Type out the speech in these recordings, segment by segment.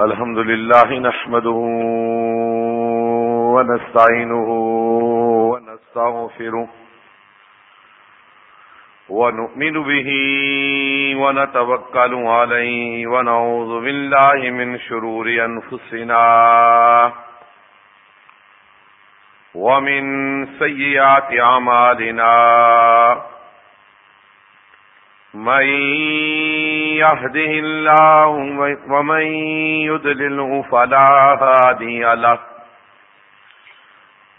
الحمد لله نحمده ونستعينه ونستغفره ونؤمن به ونتوكل عليه ونعوذ بالله من شرور أنفسنا ومن سيئات عمالنا من يهده الله ومن يدلله فلا هادي له.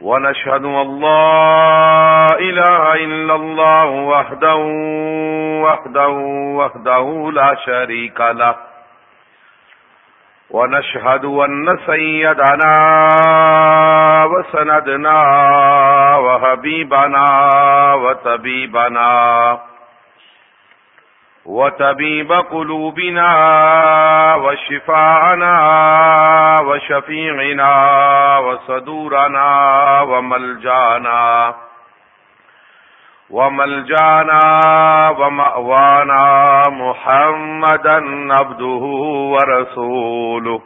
ونشهد الله إله إلا الله وحده وحده وحده لا شريك له. ونشهد أن سيدنا وسندنا وحبيبنا وطبيبنا وتبيب قلوبنا وشفاءنا وشفيعنا وصدورنا وملجانا وملجانا ومأوانا محمدا عبده ورسوله.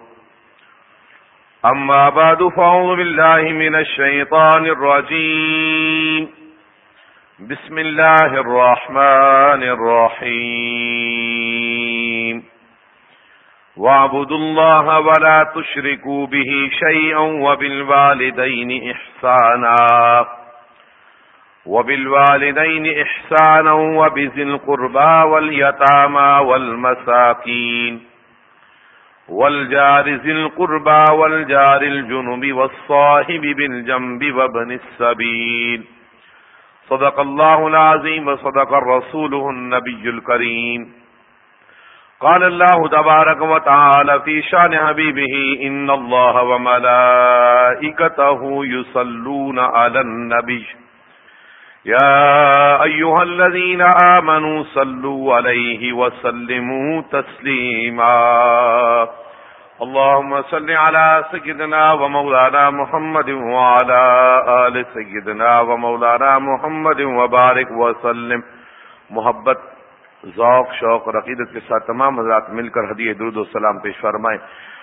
أما بعد، فأعوذ بالله من الشيطان الرجيم. بسم الله الرحمن الرحيم. واعبدوا الله ولا تشركوا به شيئا وبالوالدين إحسانا. وبالوالدين إحسانا وبذي القربى واليتامى والمساكين. والجار ذي القربى والجار الجنب والصاحب بالجنب وابن السبيل. صدق الله العظيم وصدق الرسوله النبي الكريم قال الله تبارك وتعالى في شان حبيبه إن الله وملائكته يصلون على النبي يا أيها الذين آمنوا صلوا عليه وسلموا تسليما اللهم صل على سيدنا ومولانا محمد وعلى آل سيدنا ومولانا محمد وبارك وسلم. محبت، ذوق، شوق اور عقیدت کے ساتھ تمام حضرات مل کر حدیع درود و سلام پیش فرمائیں۔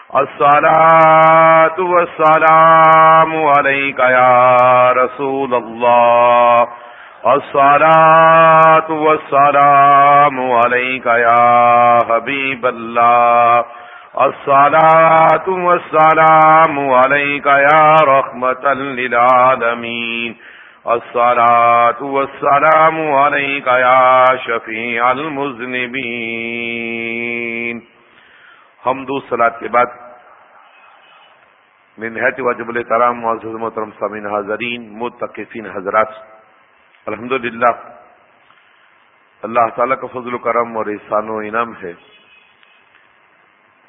الصلاة والسلام عليك يا رسول الله الصلاة والسلام عليك يا حبيب الله الصلاة والسلام عليك يا رحمة للعالمين. الصلاة والسلام عليك يا شفيع المذنبين. حمد و صلاة کے بعد من نہایت واجب الحترام معزز محترم سامعین حاضرین، متقفین حضرات، الحمدللہ، اللہ تعالیٰ کا فضل و کرم اور احسان و انعام ہے۔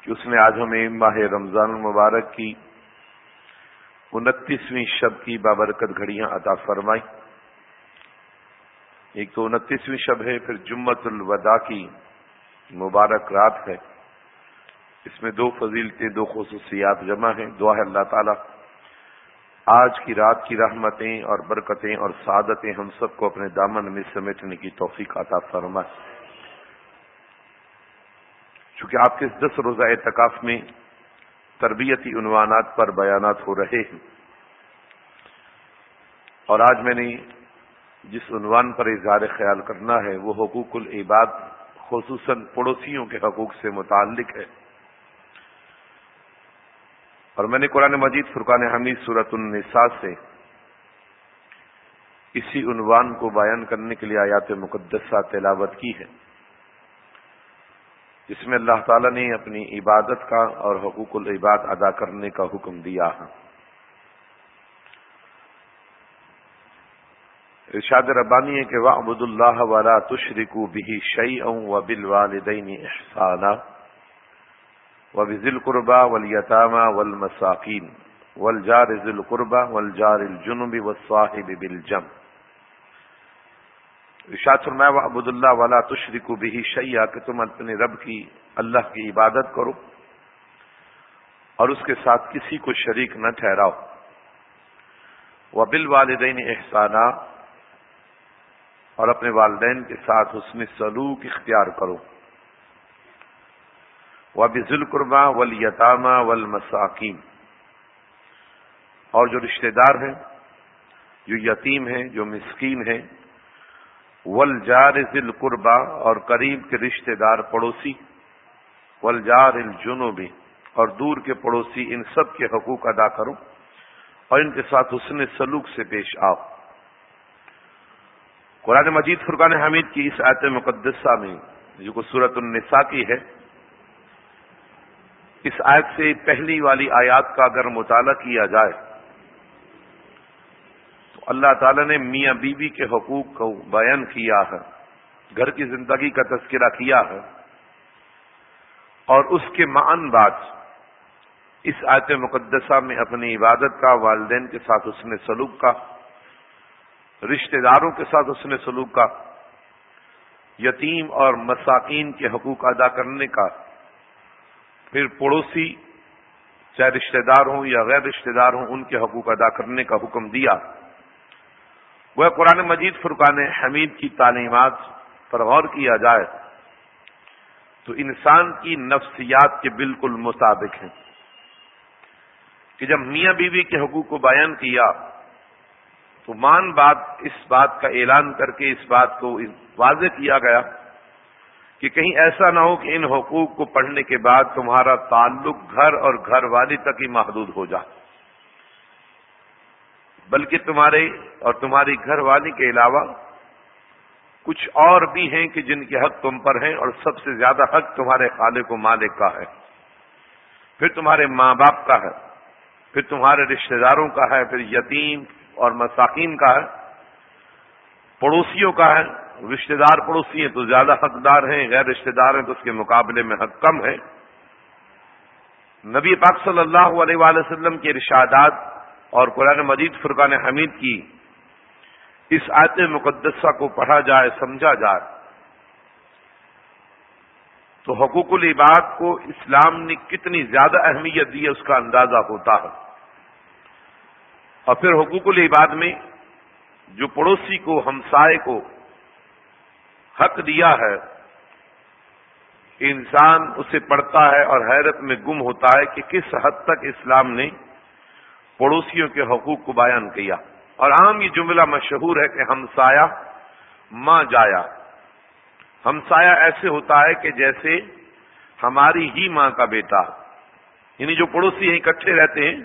کہ اس نے آج ہمیں ماہ رمضان المبارک کی انتیسویں شب کی بابرکت گھڑیاں عطا فرمائی۔ ایک تو انتیسویں شب ہے، پھر جمت الوداع کی مبارک رات ہے۔ اس میں دو فضیلتیں، دو خصوصیات جمع ہیں۔ دعا ہے اللہ تعالی، آج کی رات کی رحمتیں اور برکتیں اور سعادتیں ہم سب کو اپنے دامن میں سمیٹنے کی توفیق عطا فرمائے۔ چونکہ آپ کے دس روزہ اعتکاف میں تربیتی عنوانات پر بیانات ہو رہے ہیں۔ اور آج میں نے جس عنوان پر اظہار خیال کرنا ہے، وہ حقوق العباد، خصوصاً پڑوسیوں کے حقوق سے متعلق ہے۔ اور میں نے قرآن مجید فرقان حمید صورت النساء سے اسی عنوان کو بیان کرنے کے لیے آیات مقدسہ تلاوت کی ہے۔ جس میں اللہ تعالی نے اپنی عبادت کا اور حقوق العباد ادا کرنے کا حکم دیا ہے۔ ارشاد ربانی ہے کہ وہ ابود اللہ والا تشرکو بھی شعی و بل والدین احسانہ و بزل قربا ولیطامہ ول مساکین ولجار ذل قربا ولجار الجنوبی و صاحب بل جم ارشاد فرمایا وہ ابود اللہ والا تشری کو بھی شیا کہ تم اپنے رب کی، اللہ کی عبادت کرو اور اس کے ساتھ کسی کو شریک نہ ٹھہراؤ۔ وہ بل والدین احسانہ اور اپنے والدین کے ساتھ حسن سلوک اختیار کرو۔ و بزل قربا ول یتامہ ول مساکین اور جو رشتہ دار ہیں، جو یتیم ہیں، جو مسکین ہیں ولجار ذل قربا اور قریب کے رشتہ دار پڑوسی ول جار الجنوبی اور دور کے پڑوسی، ان سب کے حقوق ادا کرو اور ان کے ساتھ حسن سلوک سے پیش آؤ۔ قرآن مجید فرقان حمید کی اس آیت مقدسہ میں، جو کہ صورت النساء کی ہے، اس آیت سے پہلی والی آیات کا اگر مطالعہ کیا جائے اللہ تعالی نے میاں بیوی بی کے حقوق کو بیان کیا ہے، گھر کی زندگی کا تذکرہ کیا ہے۔ اور اس کے معن بعد اس آیت مقدسہ میں اپنی عبادت کا، والدین کے ساتھ اس نے سلوک کا، رشتہ داروں کے ساتھ اس نے سلوک کا، یتیم اور مساکین کے حقوق ادا کرنے کا، پھر پڑوسی، چاہے رشتہ دار ہوں یا غیر رشتہ دار ہوں، ان کے حقوق ادا کرنے کا حکم دیا۔ وہ قرآن مجید فرقان حمید کی تعلیمات پر غور کیا جائے تو انسان کی نفسیات کے بالکل مطابق ہیں کہ جب میاں بیوی کے حقوق کو بیان کیا تو مان بات اس بات کا اعلان کر کے اس بات کو واضح کیا گیا کہ کہیں ایسا نہ ہو کہ ان حقوق کو پڑھنے کے بعد تمہارا تعلق گھر اور گھر والی تک ہی محدود ہو جائے۔ بلکہ تمہارے اور تمہاری گھر والی کے علاوہ کچھ اور بھی ہیں کہ جن کے حق تم پر ہیں اور سب سے زیادہ حق تمہارے خالق و مالک کا ہے۔ پھر تمہارے ماں باپ کا ہے۔ پھر تمہارے رشتہ داروں کا ہے۔ پھر یتیم اور مساکین کا ہے۔ پڑوسیوں کا ہے۔ رشتہ دار پڑوسی ہیں تو زیادہ حقدار ہیں، غیر رشتہ دار ہیں تو اس کے مقابلے میں حق کم ہے نبی پاک صلی اللہ علیہ وآلہ وسلم کے ارشادات اور قرآن مجید فرقان حمید کی اس آیت مقدسہ کو پڑھا جائے، سمجھا جائے۔ تو حقوق العباد کو اسلام نے کتنی زیادہ اہمیت دی ہے اس کا اندازہ ہوتا ہے۔ اور پھر حقوق العباد میں جو پڑوسی کو، ہمسائے کو حق دیا ہے، انسان اسے پڑھتا ہے اور حیرت میں گم ہوتا ہے کہ کس حد تک اسلام نے پڑوسیوں کے حقوق کو بیان کیا۔ اور عام یہ جملہ مشہور ہے کہ ہمسایا ماں جایا۔ ہمسایا ایسے ہوتا ہے کہ جیسے ہماری ہی ماں کا بیٹا۔ یعنی جو پڑوسی ہیں، اکٹھے رہتے ہیں۔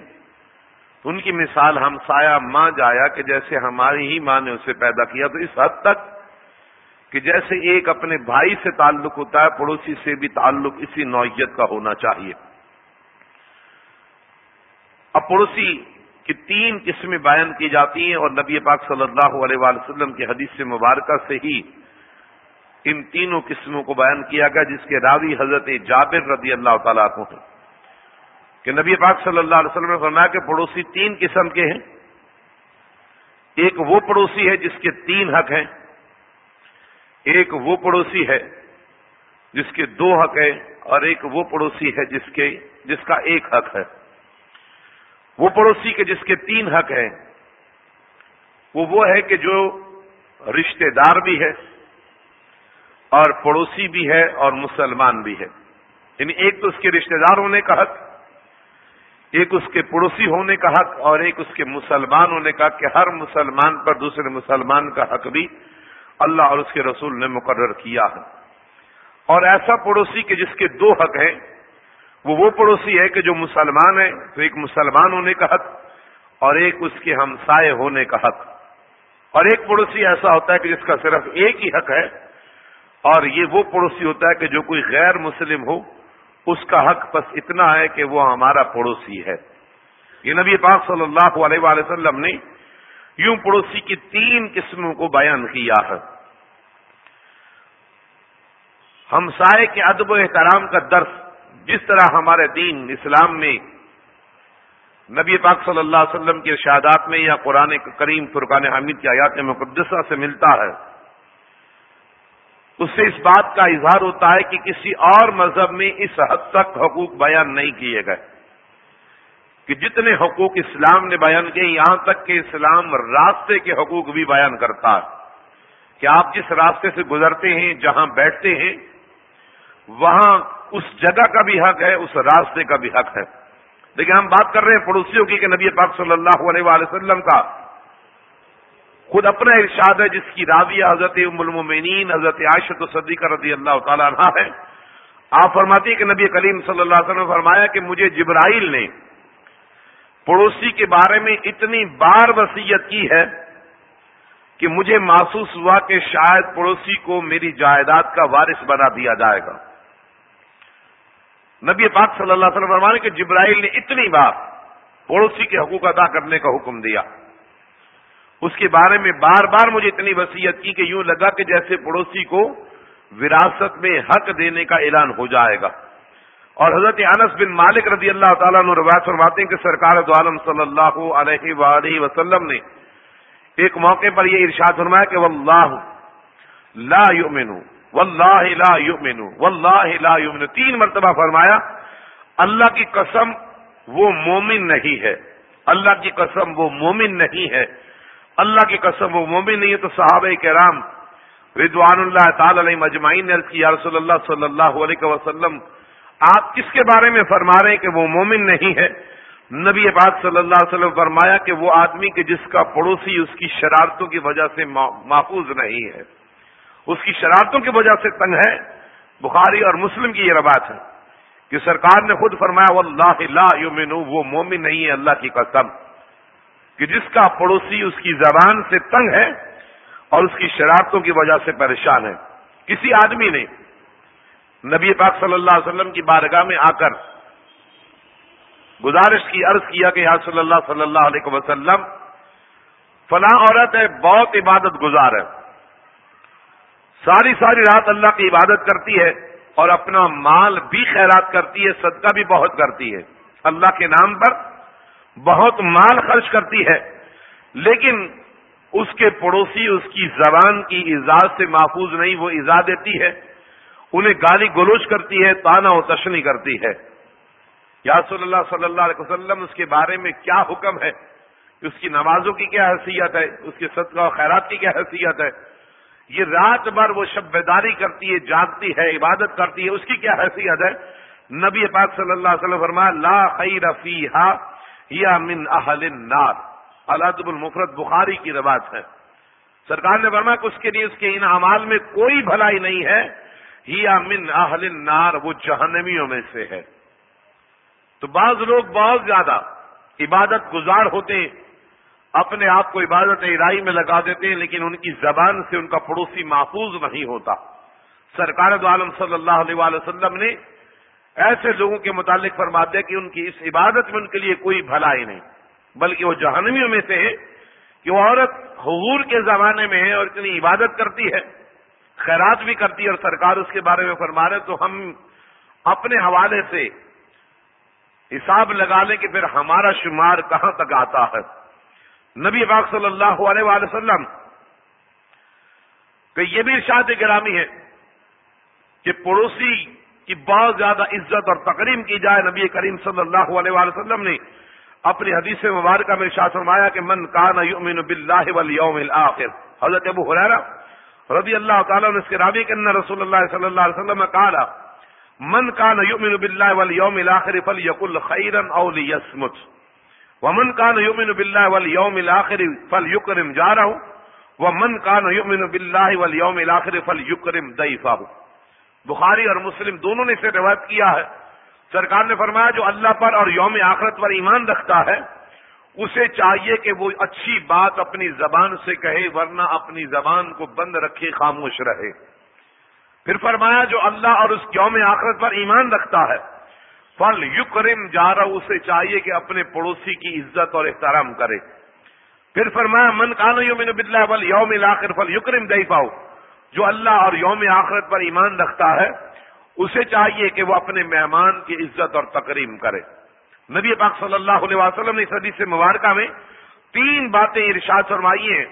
ان کی مثال ہمسایا ماں جایا کہ جیسے ہماری ہی ماں نے اسے پیدا کیا۔ تو اس حد تک کہ جیسے ایک اپنے بھائی سے تعلق ہوتا ہے، پڑوسی سے بھی تعلق اسی نوعیت کا ہونا چاہیے۔ اب پڑوسی کی تین قسمیں بیان کی جاتی ہیں اور نبی پاک صلی اللہ علیہ وآلہ وسلم کی حدیث سے مبارکہ سے ہی ان تینوں قسموں کو بیان کیا گیا، جس کے راوی حضرت جابر رضی اللہ تعالیٰ کو ہیں۔ کہ نبی پاک صلی اللہ علیہ وسلم نے فرمایا کہ پڑوسی تین قسم کے ہیں۔ ایک وہ پڑوسی ہے جس کے تین حق ہیں، ایک وہ پڑوسی ہے جس کے دو حق ہیں، اور ایک وہ پڑوسی ہے جس کے جس کا ایک حق ہے۔ وہ پڑوسی کے جس کے تین حق ہیں، وہ وہ ہے کہ جو رشتہ دار بھی ہے اور پڑوسی بھی ہے اور مسلمان بھی ہے۔ یعنی ایک تو اس کے رشتہ دار ہونے کا حق، ایک اس کے پڑوسی ہونے کا حق اور ایک اس کے مسلمان ہونے کا کہ ہر مسلمان پر دوسرے مسلمان کا حق بھی اللہ اور اس کے رسول نے مقرر کیا ہے۔ اور ایسا پڑوسی کہ جس کے دو حق ہیں وہ وہ پڑوسی ہے کہ جو مسلمان ہے، تو ایک مسلمان ہونے کا حق اور ایک اس کے ہمسائے ہونے کا حق۔ اور ایک پڑوسی ایسا ہوتا ہے کہ جس کا صرف ایک ہی حق ہے اور یہ وہ پڑوسی ہوتا ہے کہ جو کوئی غیر مسلم ہو، اس کا حق بس اتنا ہے کہ وہ ہمارا پڑوسی ہے۔ یہ نبی پاک صلی اللہ علیہ وآلہ وسلم نے یوں پڑوسی کی تین قسموں کو بیان کیا ہے۔ ہمسائے کے ادب و احترام کا درس جس طرح ہمارے دین اسلام میں نبی پاک صلی اللہ علیہ وسلم کے ارشادات میں یا قرآن کریم فرقان حمید کی آیات مقدسہ سے ملتا ہے، اس سے اس بات کا اظہار ہوتا ہے کہ کسی اور مذہب میں اس حد تک حقوق بیان نہیں کیے گئے۔ کہ جتنے حقوق اسلام نے بیان کیے، یہاں تک کہ اسلام راستے کے حقوق بھی بیان کرتا ہے۔ کہ آپ جس راستے سے گزرتے ہیں، جہاں بیٹھتے ہیں، وہاں اس جگہ کا بھی حق ہے، اس راستے کا بھی حق ہے۔ لیکن ہم بات کر رہے ہیں پڑوسیوں کی کہ نبی پاک صلی اللہ علیہ وآلہ وسلم کا خود اپنا ارشاد ہے، جس کی راویہ حضرت ام المومنین، حضرت عاشت صدیقہ رضی اللہ تعالیٰ عنہ ہے۔ آپ فرماتی کہ نبی کریم صلی اللہ علیہ وسلم نے فرمایا کہ مجھے جبرائیل نے پڑوسی کے بارے میں اتنی بار وسیعت کی ہے کہ مجھے محسوس ہوا کہ شاید پڑوسی کو میری جائیداد کا وارث بنا دیا جائے گا۔ نبی پاک صلی اللہ علیہ وسلم فرمانے کہ جبرائیل نے اتنی بار پڑوسی کے حقوق ادا کرنے کا حکم دیا۔ اس کے بارے میں بار بار مجھے اتنی وسیعت کی کہ یوں لگا کہ جیسے پڑوسی کو وراثت میں حق دینے کا اعلان ہو جائے گا۔ اور حضرت انس بن مالک رضی اللہ تعالیٰ نے روایت فرماتے ہیں کہ سرکار دو عالم صلی اللہ علیہ وآلہ وسلم نے ایک موقع پر یہ ارشاد فرمایا کہ واللہ لا یؤمنو۔ واللہ لا یؤمنو، واللہ لا یؤمنو۔ تین مرتبہ فرمایا، اللہ کی قسم وہ مومن نہیں ہے۔ اللہ کی قسم وہ مومن نہیں ہے۔ اللہ کی قسم وہ مومن نہیں ہے۔ تو صحابہ کرام رضوان اللہ تعالی علیہ مجمعین نے عرض کی یا رسول اللہ صلی اللہ علیہ وسلم، آپ کس کے بارے میں فرما رہے ہیں کہ وہ مومن نہیں ہے؟ نبی پاک صلی اللہ علیہ وسلم فرمایا کہ وہ آدمی کہ جس کا پڑوسی اس کی شرارتوں کی وجہ سے محفوظ نہیں ہے۔ اس کی شرارتوں کی وجہ سے تنگ ہے۔ بخاری اور مسلم کی یہ روایت ہے کہ سرکار نے خود فرمایا وہ اللہ اللہ وہ مومن نہیں ہے اللہ کی قسم، کہ جس کا پڑوسی اس کی زبان سے تنگ ہے اور اس کی شرارتوں کی وجہ سے پریشان ہے۔ کسی آدمی نے نبی پاک صلی اللہ علیہ وسلم کی بارگاہ میں آ کر گزارش کی، عرض کیا کہ یاد صلی اللہ صلی اللہ علیہ وسلم، فلاں عورت ہے، بہت عبادت گزار ہے۔ ساری ساری رات اللہ کی عبادت کرتی ہے اور اپنا مال بھی خیرات کرتی ہے، صدقہ بھی بہت کرتی ہے۔ اللہ کے نام پر بہت مال خرچ کرتی ہے، لیکن اس کے پڑوسی، اس کی زبان کی اجازت سے محفوظ نہیں، وہ ایزا دیتی ہے۔ انہیں گالی گلوچ کرتی ہے، تانا و تشنی کرتی ہے۔ یا صلی اللہ صلی اللہ علیہ وسلم، اس کے بارے میں کیا حکم ہے؟ اس کی نمازوں کی کیا حیثیت ہے؟ اس کے صدقہ و خیرات کی کیا حیثیت ہے؟ یہ رات بھر وہ شب بیداری کرتی ہے، جاگتی ہے، عبادت کرتی ہے، اس کی کیا حیثیت ہے؟ نبی پاک صلی اللہ علیہ وسلم فرمایا، لا خیر فیہا یا من اہل النار۔ الادب المفرد بخاری کی روایت ہے۔ سرکار نے فرمایا کہ اس کے لیے اس کے ان اعمال میں کوئی بھلائی نہیں ہے۔ یا من اہل النار، وہ جہنمیوں میں سے ہے۔ تو بعض لوگ بہت زیادہ عبادت گزار ہوتے اپنے آپ کو عبادت الہی میں لگا دیتے ہیں، لیکن ان کی زبان سے ان کا پڑوسی محفوظ نہیں ہوتا۔ سرکار دو عالم صلی اللہ علیہ وسلم نے ایسے لوگوں کے متعلق فرماتے ہیں کہ ان کی اس عبادت میں ان کے لیے کوئی بھلائی نہیں، بلکہ وہ جہنمیوں میں سے ہے کہ وہ عورت حضور کے زمانے میں ہے اور اتنی عبادت کرتی ہے، خیرات بھی کرتی ہے اور سرکار اس کے بارے میں فرما رہے تو ہم اپنے حوالے سے حساب لگا لیں کہ پھر ہمارا شمار کہاں تک آتا ہے۔ نبی پاک صلی اللہ علیہ وآلہ وسلم کہ یہ بھی ارشاد گرامی ہے کہ پڑوسی کی بہت زیادہ عزت اور تقریم کی جائے نبی کریم صلی اللہ علیہ وآلہ وسلم نے اپنی حدیث مبارکہ میں شاہ فرمایا کہ من کان یؤمن باللہ والیوم الاخر۔ حضرت ابو حریرہ رضی اللہ تعالیٰ نے اس کے رابی کہ رسول اللہ صلی اللہ علیہ وسلم قال، من کان یؤمن باللہ والیوم الاخر فلیقل خیرا او لیصمت ومن کان یؤمن باللہ والیوم الاخر فلیکرم جارہ ومن کان یؤمن باللہ والیوم الاخر فلیکرم ضیفہ بخاری اور مسلم دونوں نے اسے روایت کیا ہے. سرکار نے فرمایا جو اللہ پر اور یوم آخرت پر ایمان رکھتا ہے، اسے چاہیے کہ وہ اچھی بات اپنی زبان سے کہے، ورنہ اپنی زبان کو بند رکھے، خاموش رہے۔ پھر فرمایا جو اللہ اور اس یوم آخرت پر ایمان رکھتا ہے فل یکرم، جا رہا اسے چاہیے کہ اپنے پڑوسی کی عزت اور احترام کرے۔ پھر فرمایا، من کان یومن بلّہ ول یوم آخر فل یکرم دئی پاؤ جو اللہ اور یوم آخرت پر ایمان رکھتا ہے، اسے چاہیے کہ وہ اپنے مہمان کی عزت اور تقریم کرے۔ نبی پاک صلی اللہ علیہ وسلم نے صدی سے مبارکہ میں تین باتیں ارشاد فرمائی ہیں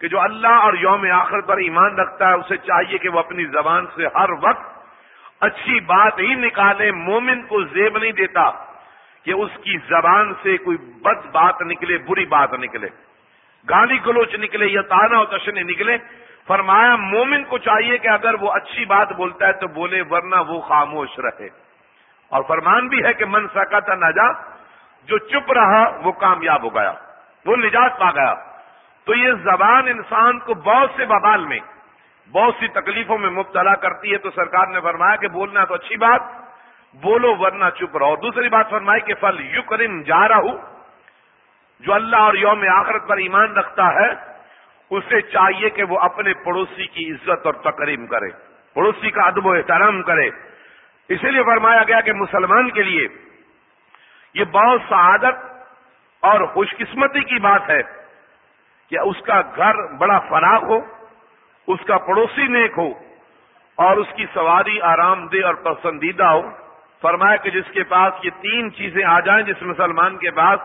کہ جو اللہ اور یوم آخر پر ایمان رکھتا ہے، اسے چاہیے کہ وہ اپنی زبان سے ہر وقت اچھی بات ہی نکالے، مومن کو زیب نہیں دیتا کہ اس کی زبان سے کوئی بد بات نکلے، بری بات نکلے۔ گالی گلوچ نکلے یا تانا و تشنے نکلے۔ فرمایا، مومن کو چاہیے کہ اگر وہ اچھی بات بولتا ہے تو بولے، ورنہ وہ خاموش رہے۔ اور فرمان بھی ہے کہ، من سکتا نجا جو چپ رہا، وہ کامیاب ہو گیا، وہ نجات پا گیا۔ تو یہ زبان انسان کو بہت سے ببال میں بہت سی تکلیفوں میں مبتلا کرتی ہے تو سرکار نے فرمایا کہ بولنا تو اچھی بات، بولو ورنہ چپ رہو۔ دوسری بات فرمائی کہ فل یو کریم جا رہا ہوں جو اللہ اور یوم آخرت پر ایمان رکھتا ہے، اسے چاہیے کہ وہ اپنے پڑوسی کی عزت اور تقریم کرے، پڑوسی کا ادب و احترام کرے۔ اسی لیے فرمایا گیا کہ مسلمان کے لیے یہ بہت سعادت اور خوش قسمتی کی بات ہے کہ اس کا گھر بڑا فراغ ہو۔ اس کا پڑوسی نیک ہو اور اس کی سواری آرام دہ اور پسندیدہ ہو، فرمایا کہ جس کے پاس یہ تین چیزیں آ جائیں جس مسلمان کے پاس،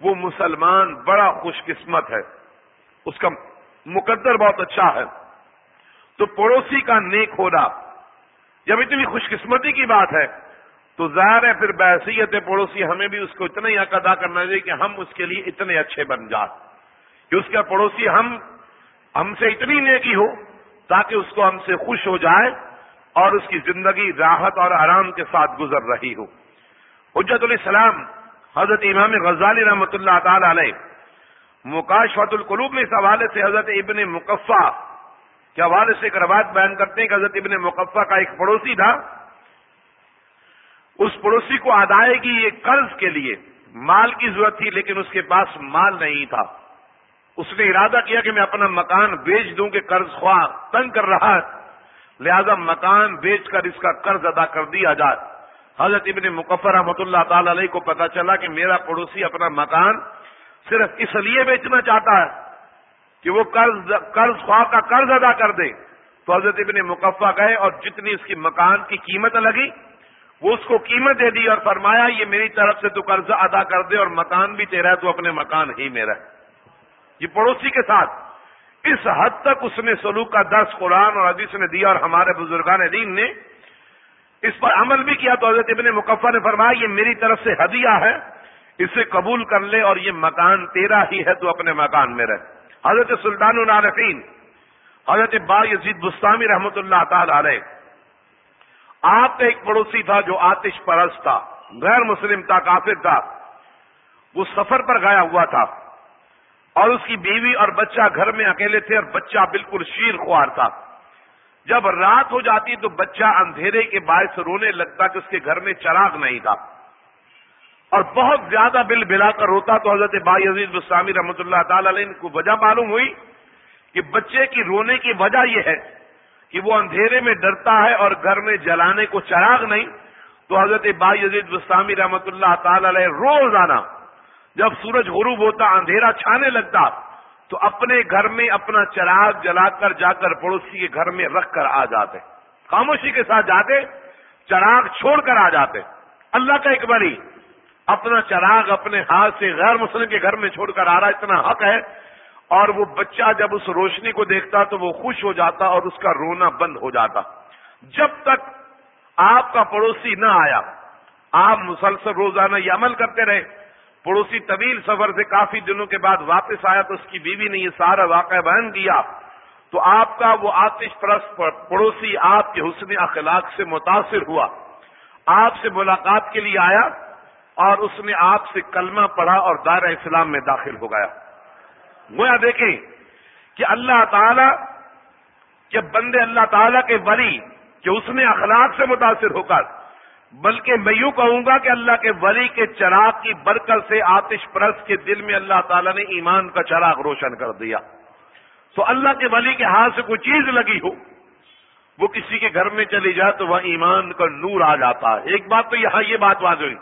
وہ مسلمان بڑا خوش قسمت ہے۔ اس کا مقدر بہت اچھا ہے۔ تو پڑوسی کا نیک ہونا جب اتنی خوش قسمتی کی بات ہے، تو ظاہر ہے پھر بحثیت پڑوسی ہمیں بھی اس کو اتنا ہی حق ادا کرنا چاہیے کہ ہم اس کے لیے اتنے اچھے بن جائیں۔ کہ اس کا پڑوسی ہم ہم سے اتنی نیکی ہو تاکہ اس کو ہم سے خوش ہو جائے اور اس کی زندگی راحت اور آرام کے ساتھ گزر رہی ہو۔ حجت علیہ السلام حضرت امام غزالی رحمۃ اللہ تعالی علیہ مکاشفت القلوب میں اس حوالے سے حضرت ابن مقفع کے حوالے سے ایک روایت بیان کرتے ہیں کہ حضرت ابن مقفع کا ایک پڑوسی تھا۔ اس پڑوسی کو ادائیگی ایک قرض کے لیے مال کی ضرورت تھی، لیکن اس کے پاس مال نہیں تھا۔ اس نے ارادہ کیا کہ میں اپنا مکان بیچ دوں کہ قرض خواہ تنگ کر رہا ہے۔ لہذا مکان بیچ کر اس کا قرض ادا کر دیا جائے۔ حضرت ابن مقفر رحمۃ اللہ تعالی علیہ کو پتا چلا کہ میرا پڑوسی اپنا مکان صرف اس لیے بیچنا چاہتا ہے کہ وہ قرض قرض خواہ کا قرض ادا کر دے۔ تو حضرت ابن مقفع گئے اور جتنی اس کی مکان کی قیمت لگی، وہ اس کو قیمت دے دی اور فرمایا، یہ میری طرف سے تو قرض ادا کر دے اور مکان بھی تیرا ہے، تو اپنے مکان ہی میرا ہے۔ یہ پڑوسی کے ساتھ۔ اس حد تک اس نے سلوک کا درس قرآن اور حدیث نے دیا اور ہمارے بزرگان دین نے اس پر عمل بھی کیا۔ تو حضرت ابن مقفع نے فرمایا، یہ میری طرف سے ہدیہ ہے، اسے قبول کر لے اور یہ مکان تیرا ہی ہے، تو اپنے مکان میں رہ۔ حضرت سلطان العارفین، حضرت با یزید بستانی رحمت اللہ تعالی علیہ، آپ کا ایک پڑوسی تھا جو آتش پرست تھا، غیر مسلم تھا، کافر تھا۔ وہ سفر پر گیا ہوا تھا۔ اور اس کی بیوی اور بچہ گھر میں اکیلے تھے اور بچہ بالکل شیر خوار تھا۔ جب رات ہو جاتی تو بچہ اندھیرے کے باعث رونے لگتا کہ اس کے گھر میں چراغ نہیں تھا۔ اور بہت زیادہ بل بلا کر روتا تو حضرت بائی عزیز بسامی رحمۃ اللہ تعالی علیہ کو وجہ معلوم ہوئی کہ بچے کی رونے کی وجہ یہ ہے کہ وہ اندھیرے میں ڈرتا ہے اور گھر میں جلانے کو چراغ نہیں۔ تو حضرت بائی عزیز بسامی رحمۃ اللہ تعالی علیہ روزانہ جب سورج غروب ہوتا، اندھیرا چھانے لگتا، تو اپنے گھر میں اپنا چراغ جلا کر، جا کر پڑوسی کے گھر میں رکھ کر آ جاتے۔ خاموشی کے ساتھ جاتے، چراغ چھوڑ کر آ جاتے۔ اللہ کا ایک بڑی اپنا چراغ اپنے ہاتھ سے غیر مسلم کے گھر میں چھوڑ کر آ رہا، اتنا حق ہے۔ اور وہ بچہ جب اس روشنی کو دیکھتا، تو وہ خوش ہو جاتا اور اس کا رونا بند ہو جاتا۔ جب تک آپ کا پڑوسی نہ آیا، آپ مسلسل روزانہ یہ عمل کرتے رہے۔ پڑوسی طویل سفر سے کافی دنوں کے بعد واپس آیا تو اس کی بیوی نے یہ سارا واقعہ بیان کیا۔ تو آپ کا وہ آتش پرست پڑوسی آپ کے حسن اخلاق سے متاثر ہوا۔ آپ سے ملاقات کے لیے آیا اور اس نے آپ سے کلمہ پڑھا اور دائرہ اسلام میں داخل ہو گیا۔ گویا دیکھیں کہ اللہ تعالی کہ بندے اللہ تعالی کے ولی کہ اس نے اخلاق سے متاثر ہو کر بلکہ میں یوں کہوں گا کہ اللہ کے ولی کے چراغ کی برکت سے آتش پرست کے دل میں اللہ تعالیٰ نے ایمان کا چراغ روشن کر دیا۔ تو اللہ کے ولی کے ہاتھ سے کوئی چیز لگی ہو، وہ کسی کے گھر میں چلی جائے تو وہ ایمان کا نور آ جاتا ہے۔ ایک بات تو یہاں یہ بات واضح ہوئی۔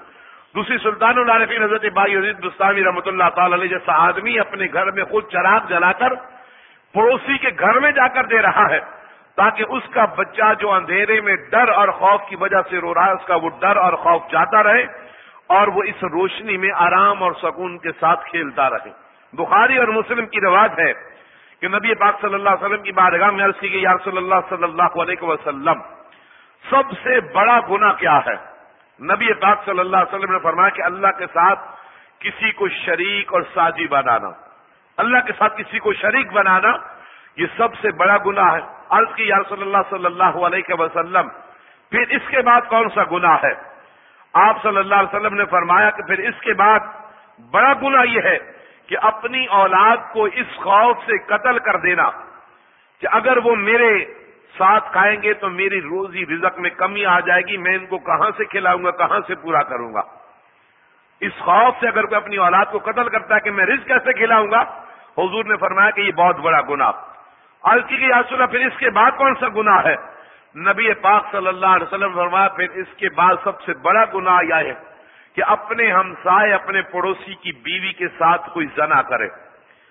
دوسری سلطان العارفین حضرت بائی عزیز بستانی رحمۃ اللہ تعالی علیہ جیسا آدمی اپنے گھر میں خود چراغ جلا کر پڑوسی کے گھر میں جا کر دے رہا ہے۔ تاکہ اس کا بچہ جو اندھیرے میں ڈر اور خوف کی وجہ سے رو رہا ہے، اس کا وہ ڈر اور خوف جاتا رہے اور وہ اس روشنی میں آرام اور سکون کے ساتھ کھیلتا رہے۔ بخاری اور مسلم کی رواج ہے کہ نبی پاک صلی اللہ علیہ وسلم کی بارگاہ میں عرض کی گئی، یا صلی اللہ صلی اللہ علیہ وسلم، سب سے بڑا گنا کیا ہے؟ نبی پاک صلی اللہ علیہ وسلم نے فرمایا کہ اللہ کے ساتھ کسی کو شریک اور ساجی بنانا، اللہ کے ساتھ کسی کو شریک بنانا، یہ سب سے بڑا گناہ ہے۔ عرض کی، یا رسول اللہ صلی اللہ علیہ وسلم، پھر اس کے بعد کون سا گناہ ہے؟ آپ صلی اللہ علیہ وسلم نے فرمایا کہ پھر اس کے بعد بڑا گناہ یہ ہے کہ اپنی اولاد کو اس خوف سے قتل کر دینا کہ اگر وہ میرے ساتھ کھائیں گے تو میری روزی رزق میں کمی آ جائے گی، میں ان کو کہاں سے کھلاؤں گا، کہاں سے پورا کروں گا؟ اس خوف سے اگر کوئی اپنی اولاد کو قتل کرتا ہے کہ میں رزق کیسے کھلاؤں گا؟ حضور نے فرمایا کہ یہ بہت بڑا گناہ۔ عرض کی گئی پھر اس کے بعد کون سا گناہ ہے؟ نبی پاک صلی اللہ علیہ وسلم فرمایا، پھر اس کے بعد سب سے بڑا گناہ یہ ہے کہ اپنے ہمسائے، اپنے پڑوسی کی بیوی کے ساتھ کوئی زنا کرے۔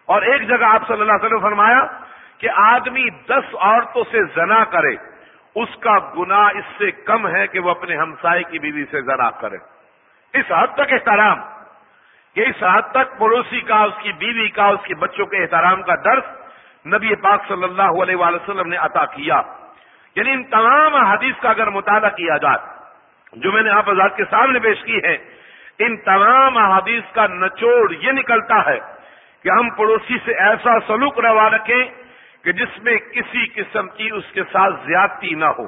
اور ایک جگہ آپ صلی اللہ علیہ وسلم فرمایا کہ آدمی دس عورتوں سے زنا کرے، اس کا گناہ اس سے کم ہے کہ وہ اپنے ہمسائے کی بیوی سے زنا کرے۔ اس حد تک احترام کہ اس حد تک پڑوسی کا، اس کی بیوی کا، اس کے بچوں کے احترام کا درس نبی پاک صلی اللہ علیہ وسلم نے عطا کیا۔ یعنی ان تمام حدیث کا اگر مطالعہ کیا جائے، جو میں نے آپ آزاد کے سامنے پیش کی ہے ان تمام حدیث کا نچوڑ یہ نکلتا ہے کہ ہم پڑوسی سے ایسا سلوک روا رکھیں کہ جس میں کسی قسم کی اس کے ساتھ زیادتی نہ ہو۔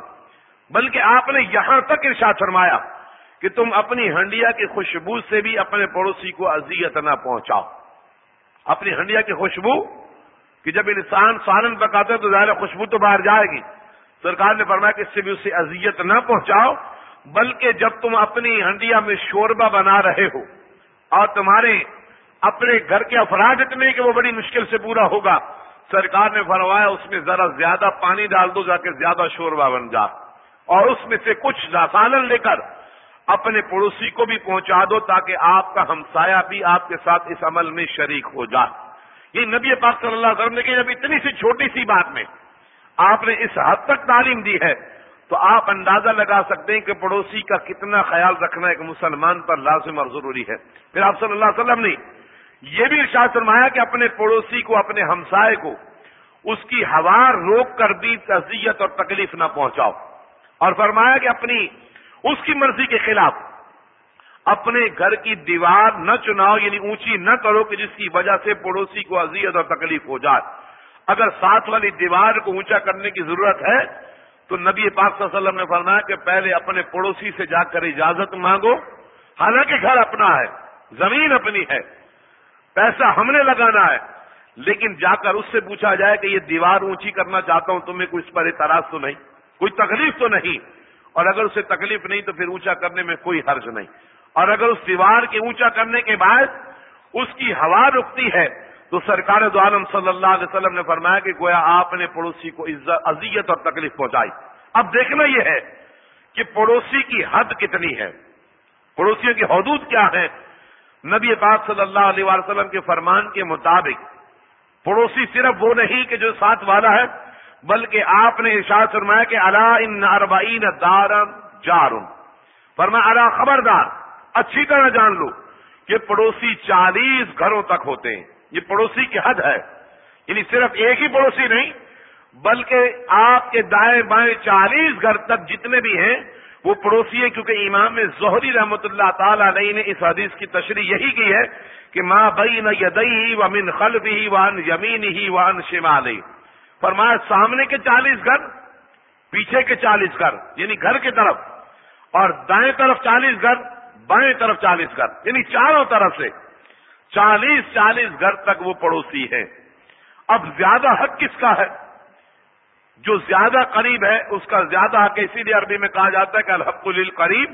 بلکہ آپ نے یہاں تک ارشاد فرمایا کہ تم اپنی ہنڈیا کی خوشبو سے بھی اپنے پڑوسی کو اذیت نہ پہنچاؤ۔ اپنی ہنڈیا کی خوشبو کہ جب انسان سالن پکاتے تو ظاہر خوشبو تو باہر جائے گی۔ سرکار نے فرمایا کہ اس سے بھی اسے اذیت نہ پہنچاؤ، بلکہ جب تم اپنی ہنڈیا میں شوربہ بنا رہے ہو اور تمہارے اپنے گھر کے افراد اتنے کہ وہ بڑی مشکل سے پورا ہوگا، سرکار نے فرمایا اس میں ذرا زیادہ پانی ڈال دو جا کے زیادہ شوربہ بن جا۔ اور اس میں سے کچھ سالن لے کر اپنے پڑوسی کو بھی پہنچا دو تاکہ آپ کا ہمسایہ بھی آپ کے ساتھ اس عمل میں شریک ہو جائے۔ یہ نبی پاک صلی اللہ علیہ وسلم نے کہ جب اتنی سی چھوٹی سی بات میں آپ نے اس حد تک تعلیم دی ہے، تو آپ اندازہ لگا سکتے ہیں کہ پڑوسی کا کتنا خیال رکھنا ایک مسلمان پر لازم اور ضروری ہے۔ پھر آپ صلی اللہ علیہ وسلم نے یہ بھی ارشاد فرمایا کہ اپنے پڑوسی کو، اپنے ہمسائے کو اس کی ہوا روک کر بھی تزیت اور تکلیف نہ پہنچاؤ۔ اور فرمایا کہ اپنی، اس کی مرضی کے خلاف اپنے گھر کی دیوار نہ چناؤ یعنی اونچی نہ کرو کہ جس کی وجہ سے پڑوسی کو اذیت اور تکلیف ہو جائے۔ اگر ساتھ والی دیوار کو اونچا کرنے کی ضرورت ہے، تو نبی پاک صلی اللہ علیہ وسلم نے فرمایا کہ پہلے اپنے پڑوسی سے جا کر اجازت مانگو۔ حالانکہ گھر اپنا ہے، زمین اپنی ہے، پیسہ ہم نے لگانا ہے۔ لیکن جا کر اس سے پوچھا جائے کہ یہ دیوار اونچی کرنا چاہتا ہوں، تمہیں کوئی اس پر اعتراض تو نہیں، کوئی تکلیف تو نہیں۔ اور اگر اسے تکلیف نہیں، تو پھر اونچا کرنے میں کوئی حرج نہیں۔ اور اگر اس دیوار کے اونچا کرنے کے بعد اس کی ہوا رکتی ہے، تو سرکار دو عالم صلی اللہ علیہ وسلم نے فرمایا کہ گویا آپ نے پڑوسی کو اذیت اور تکلیف پہنچائی۔ اب دیکھنا یہ ہے کہ پڑوسی کی حد کتنی ہے۔ پڑوسیوں کی حدود کیا ہے نبی پاک صلی اللہ علیہ وسلم کے فرمان کے مطابق، پڑوسی صرف وہ نہیں کہ جو ساتھ والا ہے، بلکہ آپ نے ارشاد فرمایا کہ اللہ ان اربعین دارم جارم فرمایا اللہ خبردار۔ اچھی طرح جان لو کہ پڑوسی چالیس گھروں تک ہوتے ہیں۔ یہ پڑوسی کی حد ہے۔ یعنی صرف ایک ہی پڑوسی نہیں، بلکہ آپ کے دائیں بائیں چالیس گھر تک جتنے بھی ہیں، وہ پڑوسی ہیں۔ کیونکہ امام زہری رحمۃ اللہ تعالی علیہ نے اس حدیث کی تشریح یہی کی ہے کہ ماں بئی نہ یدئی و من خلف ہی وان یمین ہی وان شمال فرمایا سامنے کے چالیس گھر، پیچھے کے چالیس گھر یعنی گھر کی طرف۔ اور دائیں طرف چالیس گھر بائیں طرف چالیس گھر یعنی چاروں طرف سے۔ چالیس چالیس گھر تک وہ پڑوسی ہے اب زیادہ حق کس کا ہے؟ جو زیادہ قریب ہے، اس کا زیادہ حق اسی لیے عربی میں کہا جاتا ہے کہ الحق قریب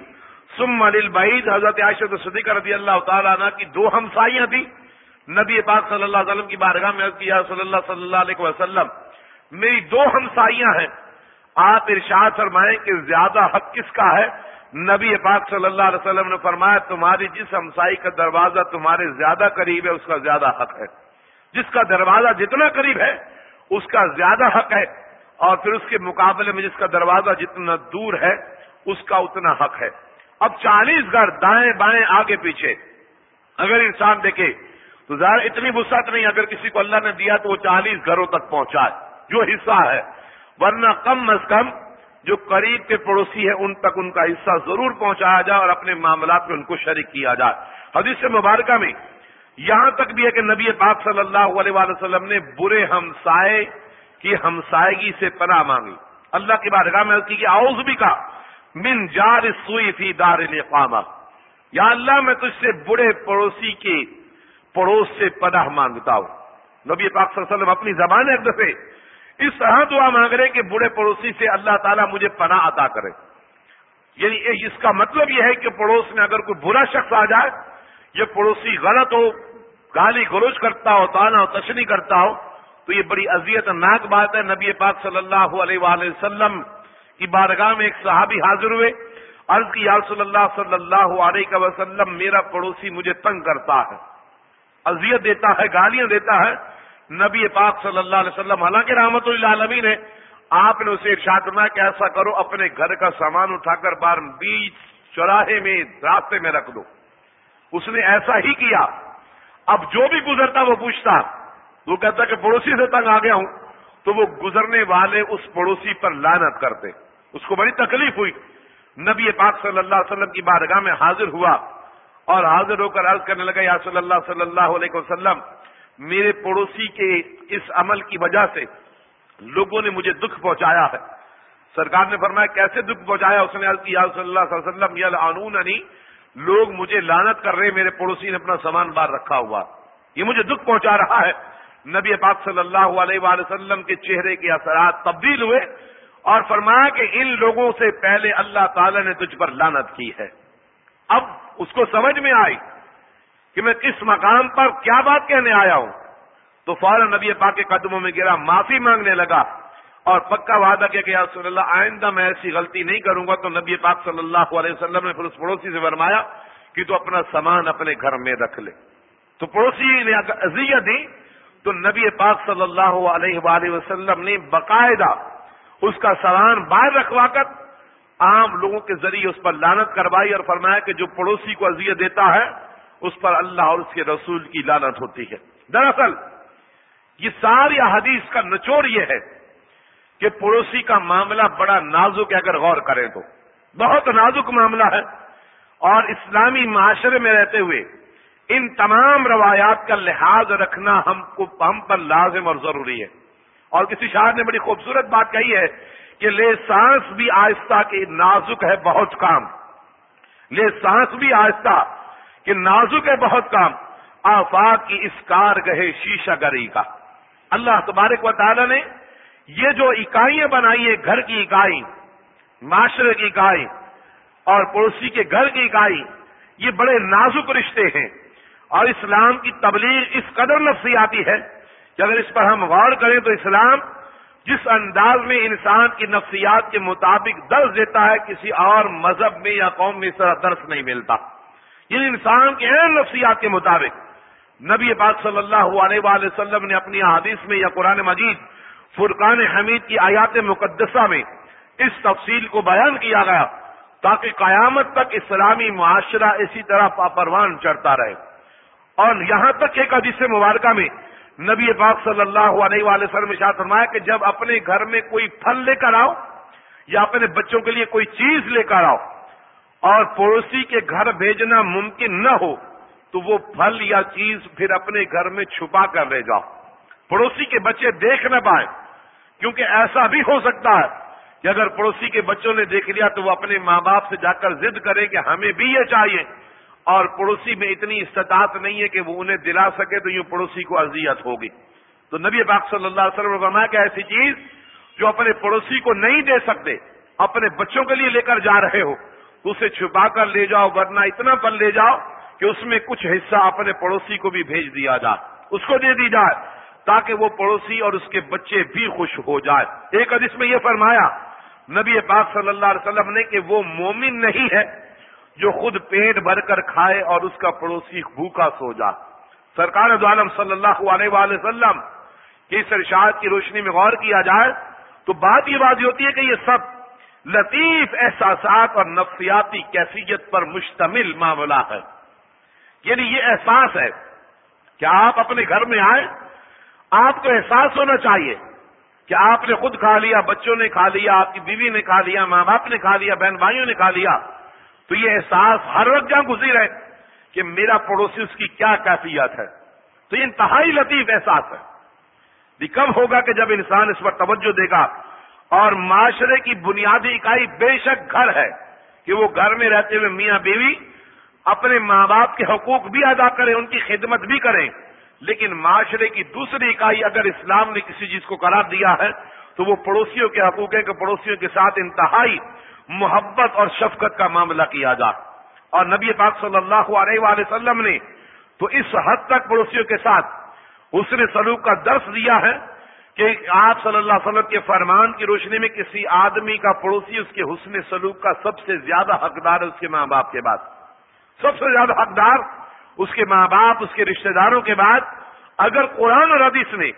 سم البعید حضرت عائشہ صدیقہ رضی اللہ تعالیٰ عنہ کی دو ہمسائیاں تھیں۔ نبی پاک صلی اللہ علیہ وسلم کی بارگاہ میں کیا، صلی اللہ صلی اللہ علیہ وسلم، میری دو ہمسائیاں ہیں۔ آپ ارشاد فرمائیں کہ زیادہ حق کس کا ہے؟ نبی پاک صلی اللہ علیہ وسلم نے فرمایا، تمہاری جس ہمسائی کا دروازہ تمہارے زیادہ قریب ہے، اس کا زیادہ حق ہے۔ جس کا دروازہ جتنا قریب ہے، اس کا زیادہ حق ہے۔ اور پھر اس کے مقابلے میں جس کا دروازہ جتنا دور ہے، اس کا اتنا حق ہے۔ اب چالیس گھر دائیں بائیں آگے پیچھے۔ اگر انسان دیکھے، تو ظاہر اتنی وسعت نہیں، اگر کسی کو اللہ نے دیا تو وہ چالیس گھروں تک پہنچائے۔ جو حصہ ہے۔ ورنہ کم از کم جو قریب کے پڑوسی ہیں، ان تک ان کا حصہ ضرور پہنچایا جائے اور اپنے معاملات میں ان کو شریک کیا جائے۔ حدیث مبارکہ میں یہاں تک بھی ہے کہ نبی پاک صلی اللہ علیہ وسلم نے برے ہمسائے کہ ہمسائیگی سے پناہ مانگی۔ اللہ کی بارگاہ میں کی کہ آؤز بھی کا من جار سوئی تھی دار اقامہ یا اللہ، میں تجھ سے بڑے پڑوسی کے پڑوس سے پناہ مانگتا ہوں۔ نبی پاک صلی اللہ علیہ وسلم اپنی زبان ایک دفعے اس طرح دعا مانگ رہے کہ بڑے پڑوسی سے اللہ تعالیٰ مجھے پناہ عطا کرے۔ یعنی اس کا مطلب یہ ہے کہ پڑوس میں اگر کوئی برا شخص آ جائے یہ پڑوسی غلط ہو، گالی گلوچ کرتا ہو، تانا ہو، تشنی کرتا ہو، تو یہ بڑی اذیت ناک بات ہے۔ نبی پاک صلی اللہ علیہ وآلہ وسلم کی بارگاہ میں ایک صحابی حاضر ہوئے۔ عرض کی، یا صلی اللہ صلی اللہ علیہ وسلم، میرا پڑوسی مجھے تنگ کرتا ہے، اذیت دیتا ہے، گالیاں دیتا ہے نبی پاک صلی اللہ علیہ وسلم، حالانکہ رحمت اللہ عالمین ہے، آپ نے اسے ارشاد کرنا کہ ایسا کرو، اپنے گھر کا سامان اٹھا کر بار بیچ چوراہے میں، راستے میں رکھ دو۔ اس نے ایسا ہی کیا۔ اب جو بھی گزرتا وہ پوچھتا۔ وہ کہتا کہ پڑوسی سے تنگ آ گیا ہوں، تو وہ گزرنے والے اس پڑوسی پر لانت کرتے۔ اس کو بڑی تکلیف ہوئی۔ نبی پاک صلی اللہ علیہ وسلم کی بارگاہ میں حاضر ہوا اور حاضر ہو کر عرض کرنے لگا، یا صلی اللہ صلی اللہ علیہ وسلم میرے پڑوسی کے اس عمل کی وجہ سے لوگوں نے مجھے دکھ پہنچایا ہے۔ سرکار نے فرمایا، کیسے دکھ پہنچایا؟ اس نے کی یا صلی اللہ علیہ وسلم، یا قانون لوگ مجھے لانت کر رہے میرے پڑوسی نے اپنا سامان بار رکھا ہوا۔ یہ مجھے دکھ پہنچا رہا ہے۔ نبی پاک صلی اللہ علیہ وآلہ وسلم کے چہرے کے اثرات تبدیل ہوئے اور فرمایا کہ ان لوگوں سے پہلے اللہ تعالی نے تجھ پر لانت کی ہے۔ اب اس کو سمجھ میں آئی۔ کہ میں کس مقام پر کیا بات کہنے آیا ہوں؟ تو فوراً نبی پاک کے قدموں میں گرا، معافی مانگنے لگا اور پکا وعدہ کیا کہ یا صلی اللہ، آئندہ میں ایسی غلطی نہیں کروں گا۔ تو نبی پاک صلی اللہ علیہ وسلم نے پھر اس پڑوسی سے فرمایا کہ تو اپنا سامان اپنے گھر میں رکھ لے۔ تو پڑوسی نے اذیت دی، تو نبی پاک صلی اللہ علیہ وآلہ وسلم نے باقاعدہ اس کا سامان باہر رکھوا کر عام لوگوں کے ذریعے اس پر لانت کروائی اور فرمایا کہ جو پڑوسی کو اذیت دیتا ہے اس پر اللہ اور اس کے رسول کی لانت ہوتی ہے۔ دراصل، یہ ساری حدیث کا نچوڑ یہ ہے کہ پڑوسی کا معاملہ بڑا نازک ہے، اگر غور کریں تو۔ بہت نازک معاملہ ہے۔ اور اسلامی معاشرے میں رہتے ہوئے ان تمام روایات کا لحاظ رکھنا ہم کو، ہم پر لازم اور ضروری ہے۔ اور کسی شاعر نے بڑی خوبصورت بات کہی ہے کہ لے سانس بھی آہستہ کے نازک ہے بہت کام۔ لے سانس بھی آہستہ کہ نازک ہے بہت کام۔ آفاق کی اس کار گہے شیشہ گری کا۔ اللہ تبارک و تعالی نے یہ جو اکائیاں بنائی ہیں، گھر کی اکائی، معاشرے کی اکائی اور پڑوسی کے گھر کی اکائی، یہ بڑے نازک رشتے ہیں۔ اور اسلام کی تبلیغ اس قدر نفسیاتی ہے کہ اگر اس پر ہم غور کریں تو اسلام جس انداز میں انسان کی نفسیات کے مطابق درس دیتا ہے، کسی اور مذہب میں یا قوم میں اس طرح درس نہیں ملتا۔ یہ انسان کے اہم نفسیات کے مطابق نبی پاک صلی اللہ علیہ وآلہ وسلم نے اپنی حادث میں یا قرآن مجید فرقان حمید کی آیات مقدسہ میں اس تفصیل کو بیان کیا گیا تاکہ قیامت تک اسلامی معاشرہ اسی طرح پاپروان چڑھتا رہے۔ اور یہاں تک ایک حدیث مبارکہ میں نبی پاک صلی اللہ علیہ وآلہ وسلم شاہ فرمایا کہ جب اپنے گھر میں کوئی پھل لے کر آؤ یا اپنے بچوں کے لیے کوئی چیز لے کر آؤ اور پڑوسی کے گھر بھیجنا ممکن نہ ہو تو وہ پھل یا چیز پھر اپنے گھر میں چھپا کر لے جاؤ۔ پڑوسی کے بچے دیکھ نہ پائیں، کیونکہ ایسا بھی ہو سکتا ہے کہ اگر پڑوسی کے بچوں نے دیکھ لیا تو وہ اپنے ماں باپ سے جا کر ضد کرے کہ ہمیں بھی یہ چاہیے۔ اور پڑوسی میں اتنی استطاعت نہیں ہے کہ وہ انہیں دلا سکے تو یوں پڑوسی کو اذیت ہوگی۔ تو نبی پاک صلی اللہ علیہ وسلم فرمایا کہ ایسی چیز جو اپنے پڑوسی کو نہیں دے سکتے، اپنے بچوں کے لیے لے کر جا رہے ہو۔ اسے چھپا کر لے جاؤ، ورنہ اتنا پل لے جاؤ کہ اس میں کچھ حصہ اپنے پڑوسی کو بھی بھیج دیا جائے۔ اس کو دے دی جائے تاکہ وہ پڑوسی اور اس کے بچے بھی خوش ہو جائے۔ ایک حدیث میں یہ فرمایا، نبی پاک صلی اللہ علیہ وسلم نے کہ وہ مومن نہیں ہے جو خود پیٹ بھر کر کھائے اور اس کا پڑوسی بھوکا سو جا سرکار عالم صلی اللہ علیہ وآلہ وسلم کی اس ارشاد کی روشنی میں غور کیا جائے تو بات یہ بات ہوتی ہے کہ یہ سب لطیف احساسات اور نفسیاتی کیفیت پر مشتمل معاملہ ہے۔ یعنی یہ احساس ہے کہ آپ اپنے گھر میں آئے آپ کو احساس ہونا چاہیے کہ آپ نے خود کھا لیا، بچوں نے کھا لیا، آپ کی بیوی نے کھا لیا، ماں باپ نے کھا لیا، بہن بھائیوں نے کھا لیا۔ تو یہ احساس ہر وقت جہاں گزر ہے کہ میرا پڑوسی اس کی کیا کیفیت ہے۔ تو یہ انتہائی لطیف احساس ہے۔ یہ کب ہوگا کہ جب انسان اس پر توجہ دے گا اور معاشرے کی بنیادی اکائی بے شک گھر ہے کہ وہ گھر میں رہتے ہوئے میاں بیوی اپنے ماں باپ کے حقوق بھی ادا کریں، ان کی خدمت بھی کریں۔ لیکن معاشرے کی دوسری اکائی اگر اسلام نے کسی چیز کو قرار دیا ہے، تو وہ پڑوسیوں کے حقوق ہے کہ پڑوسیوں کے ساتھ انتہائی محبت اور شفقت کا معاملہ کیا جائے اور نبی پاک صلی اللہ علیہ وآلہ وسلم نے تو اس حد تک پڑوسیوں کے ساتھ اس نے سلوک کا درس دیا ہے۔ کہ آپ صلی اللہ علیہ وسلم کے فرمان کی روشنی میں کسی آدمی کا پڑوسی اس کے حسن سلوک کا سب سے زیادہ حقدار ہے اس کے ماں باپ کے بعد۔ سب سے زیادہ حقدار اس کے ماں باپ اس کے رشتہ داروں کے بعد۔ اگر قرآن اور حدیث نے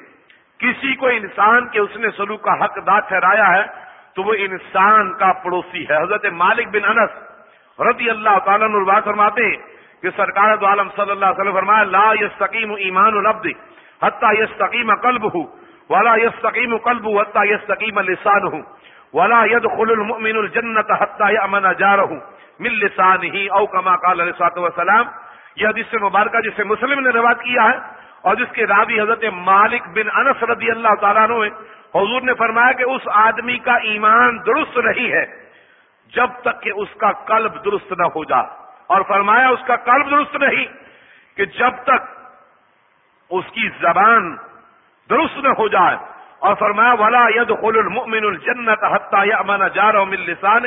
کسی کو انسان کے حسن سلوک کا حقدار ٹھہرایا ہے، تو وہ انسان کا پڑوسی ہے۔ حضرت مالک بن انس رضی اللہ تعالیٰ نربات فرماتے ہیں کہ سرکار دو عالم صلی اللہ علیہ وسلم فرمایا، لا یستقیم ایمان العبد حتی یستقیم قلبه ولا یستقیم قلبه حتی یستقیم لسانه ولا يدخل المؤمن الجنت حتی یامن جاره من لسانه او کما قال علیہ الصلوۃ یہ حدیث مبارکہ جسے مسلم نے روایت کیا ہے اور جس کے راوی حضرت مالک بن انس رضی اللہ تعالیٰ عنہ حضور نے فرمایا کہ اس آدمی کا ایمان درست نہیں ہے جب تک کہ اس کا قلب درست نہ ہو جائے اور فرمایا اس کا قلب درست نہیں کہ جب تک اس کی زبان درست نہ ہو جائے۔ اور فرمایا والا ید خل المن الجنت حتیٰ یا امانا جا رہا ہوں لسان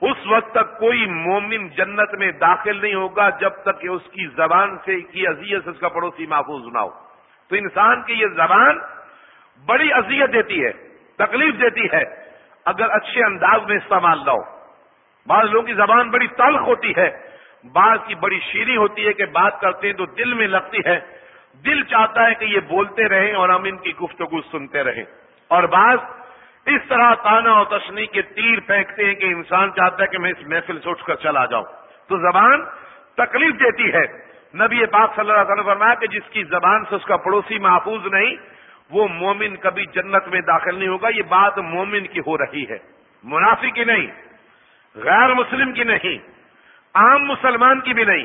اس وقت تک کوئی مومن جنت میں داخل نہیں ہوگا جب تک کہ اس کی زبان سے، کی اذیت سے اس کا پڑوسی محفوظ نہ ہو۔ تو انسان کی یہ زبان بڑی اذیت دیتی ہے، تکلیف دیتی ہے۔ اگر اچھے انداز میں استعمال نہ ہو۔ بعض لوگوں کی زبان بڑی تلخ ہوتی ہے، بعض کی بڑی شیریں ہوتی ہے کہ بات کرتے ہیں تو دل میں لگتی ہے۔ دل چاہتا ہے کہ یہ بولتے رہیں اور ہم ان کی گفتگو سنتے رہیں۔ اور بعض اس طرح تانا اور تشنی کے تیر پھینکتے ہیں کہ انسان چاہتا ہے کہ میں اس محفل سے اٹھ کر چلا جاؤں۔ تو زبان تکلیف دیتی ہے۔ نبی پاک صلی اللہ علیہ وسلم فرمایا کہ جس کی زبان سے اس کا پڑوسی محفوظ نہیں، وہ مومن کبھی جنت میں داخل نہیں ہوگا۔ یہ بات مومن کی ہو رہی ہے۔ منافی کی نہیں، غیر مسلم کی نہیں، عام مسلمان کی بھی نہیں۔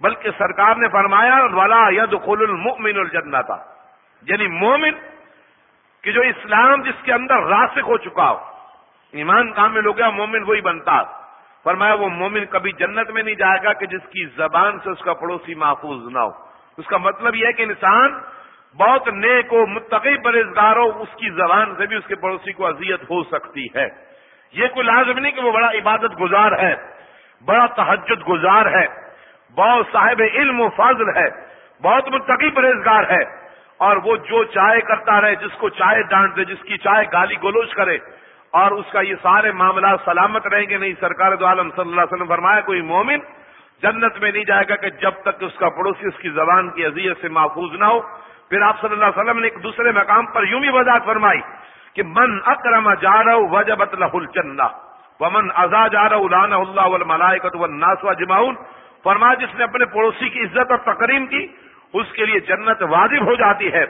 بلکہ سرکار نے فرمایا والا ید خل المن الجنہ تھا یعنی مومن کہ جو اسلام جس کے اندر راسک ہو چکا ہو۔ ایمان کام میں لوگ مومن وہی بنتا۔ فرمایا، وہ مومن کبھی جنت میں نہیں جائے گا کہ جس کی زبان سے اس کا پڑوسی محفوظ نہ ہو۔ اس کا مطلب یہ ہے کہ انسان بہت نیک ہو متقی پرہزگار ہو، اس کی زبان سے بھی اس کے پڑوسی کو اذیت ہو سکتی ہے۔ یہ کوئی لازم نہیں کہ وہ بڑا عبادت گزار ہے، بڑا تحجد گزار ہے۔ بہت صاحب علم و فضل ہے، بہت متقی پرہیزگار ہے۔ اور وہ جو چائے کرتا رہے، جس کو چائے ڈانٹ دے، جس کی چائے گالی گلوچ کرے، اور اس کا یہ سارے معاملات سلامت رہیں گے، نہیں، سرکار دو عالم صلی اللہ علیہ وسلم فرمایا، کوئی مومن جنت میں نہیں جائے گا کہ جب تک اس کا پڑوسی، اس کی زبان کی اذیت سے محفوظ نہ ہو۔ پھر آپ صلی اللہ علیہ وسلم نے ایک دوسرے مقام پر یوں بھی وضاحت فرمائی کہ من اکرم جا رہا وجبت لہ الجنہ، ومن ازا جا رہا اللہ والملائکت والناس واجمعون فرما جس نے اپنے پڑوسی کی عزت اور تقریم کی، اس کے لیے جنت واجب ہو جاتی ہے۔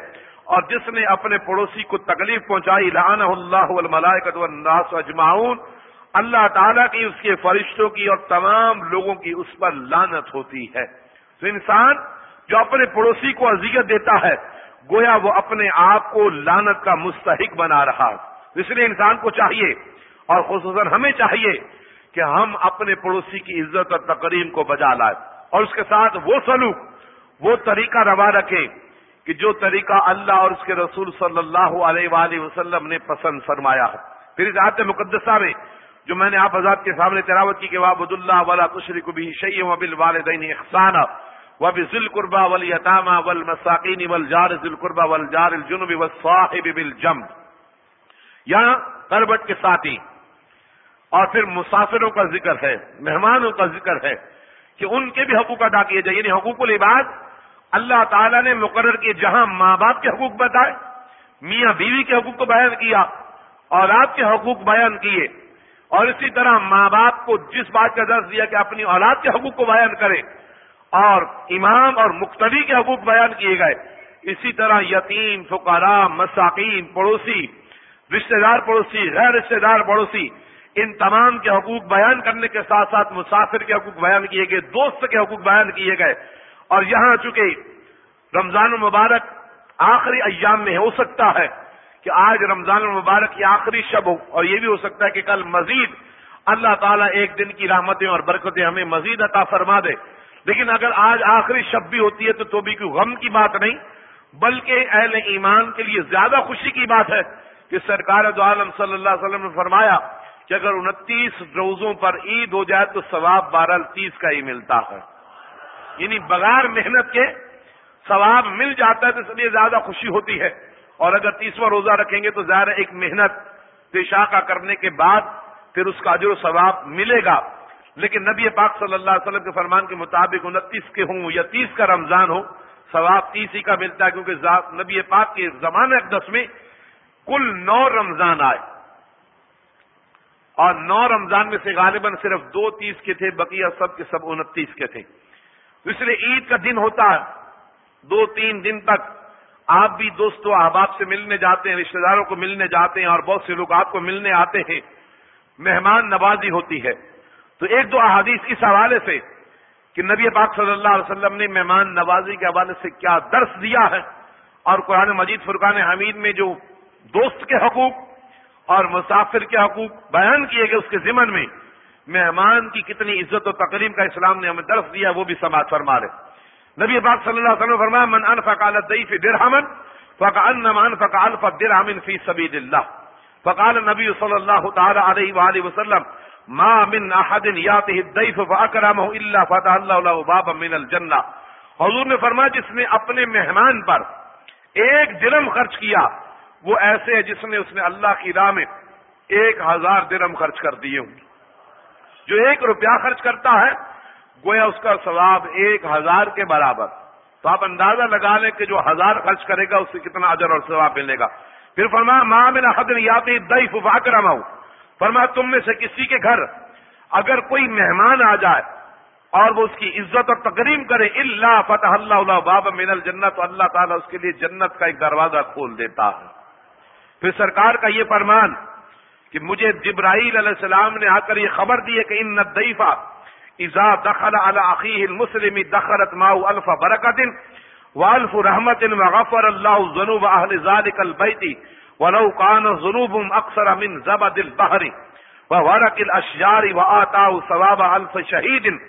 اور جس نے اپنے پڑوسی کو تکلیف پہنچائی لانا اللہ والملائکت والناس واجمعون اللہ تعالیٰ کی، اس کے فرشتوں کی اور تمام لوگوں کی اس پر لانت ہوتی ہے۔ تو انسان جو اپنے پڑوسی کو اذیت دیتا ہے، گویا وہ اپنے آپ کو لانت کا مستحق بنا رہا۔ اس لیے انسان کو چاہیے، اور خصوصاً ہمیں چاہیے کہ ہم اپنے پڑوسی کی عزت اور تقریم کو بجا لائیں۔ اور اس کے ساتھ وہ سلوک، وہ طریقہ روا رکھیں کہ جو طریقہ اللہ اور اس کے رسول صلی اللہ علیہ وآلہ وسلم نے پسند فرمایا ہے۔ پھر اس آیت مقدسہ میں جو میں نے آپ آزاد کے سامنے تلاوت کی کہ وابد اللہ والا کشری بھی شعی وبل والدین احسانہ وب ذل قربا ول یتامہ ول مساکین ول جار ذل قربا ول جار الجنوب و صاحب بل جم یہاں کربٹ کے ساتھی اور پھر مسافروں کا ذکر ہے، مہمانوں کا ذکر ہے کہ ان کے بھی حقوق ادا کیے جائیں یعنی حقوق العباد۔ اللہ تعالیٰ نے مقرر کیے جہاں ماں باپ کے حقوق بتائے، میاں بیوی کے حقوق کو بیان کیا اور آپ کے حقوق بیان کیے۔ اور اسی طرح ماں باپ کو جس بات کا درد دیا کہ اپنی اولاد کے حقوق کو بیان کرے، اور امام اور مقتدی کے حقوق بیان کیے گئے۔ اسی طرح یتیم، فقراء، مساکین، پڑوسی، رشتہ دار پڑوسی، غیر رشتہ دار پڑوسی ان تمام کے حقوق بیان کرنے کے ساتھ ساتھ مسافر کے حقوق بیان کیے گئے، دوست کے حقوق بیان کیے گئے۔ اور یہاں چونکہ رمضان المبارک آخری ایام میں ہو سکتا ہے کہ آج رمضان المبارک کی آخری شب ہو، اور یہ بھی ہو سکتا ہے کہ کل مزید اللہ تعالیٰ ایک دن کی رحمتیں اور برکتیں ہمیں مزید عطا فرما دے۔ لیکن اگر آج آخری شب بھی ہوتی ہے تو تو بھی کوئی غم کی بات نہیں، بلکہ اہل ایمان کے لیے زیادہ خوشی کی بات ہے کہ سرکار دو عالم صلی اللہ علیہ وسلم نے فرمایا کہ اگر انتیس روزوں پر عید ہو جائے تو ثواب بارہ تیس کا ہی ملتا ہے یعنی بغیر محنت کے ثواب مل جاتا ہے تو اس لیے زیادہ خوشی ہوتی ہے۔ اور اگر تیسواں روزہ رکھیں گے تو ظاہر ایک محنت پیشہ کا کرنے کے بعد پھر اس کا اجر و ثواب ملے گا۔ لیکن نبی پاک صلی اللہ علیہ وسلم کے فرمان کے مطابق انتیس کے ہوں یا تیس کا رمضان ہو، ثواب تیس ہی کا ملتا ہے۔ کیونکہ نبی پاک کے زمانہ اقدس میں کل نو رمضان آئے۔ اور نو رمضان میں سے غالباً صرف دو تیس کے تھے، بقیہ سب کے سب انتیس کے تھے۔ اس لیے عید کا دن ہوتا ہے، دو تین دن تک آپ بھی دوستوں احباب سے ملنے جاتے ہیں رشتے داروں کو ملنے جاتے ہیں اور بہت سے لوگ آپ کو ملنے آتے ہیں۔ مہمان نوازی ہوتی ہے۔ تو ایک دو احادیث اس حوالے سے کہ نبی پاک صلی اللہ علیہ وسلم نے مہمان نوازی کے حوالے سے کیا درس دیا ہے۔ اور قرآن مجید فرقان حمید میں جو دوست کے حقوق اور مسافر کے حقوق بیان کیے گئے اس کے ذمن میں، مہمان کی کتنی عزت و تقریم کا اسلام نے ہمیں درس دیا، وہ بھی سماج فرما رہے نبی پاک صلی اللہ علیہ وسلم فرمایا، من انفق على الضيف درهما فكانما انفق الف درهم في سبيل الله فقال النبي صلى الله تعالى عليه واله وسلم، ما من احد ياته الضيف فاكرمه الا فتح الله له بابا من الجنه حضور نے فرمایا، جس نے اپنے مہمان پر ایک درم خرچ کیا وہ ایسے ہے جس نے اس نے اللہ کی راہ میں ایک ہزار درم خرچ کر دیے ہوں۔ جو ایک روپیہ خرچ کرتا ہے، گویا اس کا ثواب ایک ہزار کے برابر۔ تو آپ اندازہ لگا لیں کہ جو ہزار خرچ کرے گا، اس سے کتنا اجر اور ثواب ملے گا۔ پھر فرما ماں میں حدن یاتی دئی ففا کر فرما تم میں سے کسی کے گھر اگر کوئی مہمان آ جائے اور وہ اس کی عزت اور تقریم کرے اللہ فتح اللہ اللہ باب مین الجنت اللہ تعالیٰ اس کے لیے جنت کا ایک دروازہ کھول دیتا ہے۔ پھر سرکار کا یہ فرمان کہ مجھے جبرائیل علیہ السلام نے آ کر یہ خبر دی ہے کہ ان ندیفہ اذا دخل على اخيه المسلم دخلت معه الف بركه والف رحمه وغفر الله ذنوب اهل ذلك البيت ولو كان ذنوبهم اكثر من زبد البحر وورق الاشجار واتاه ثواب الف شهيد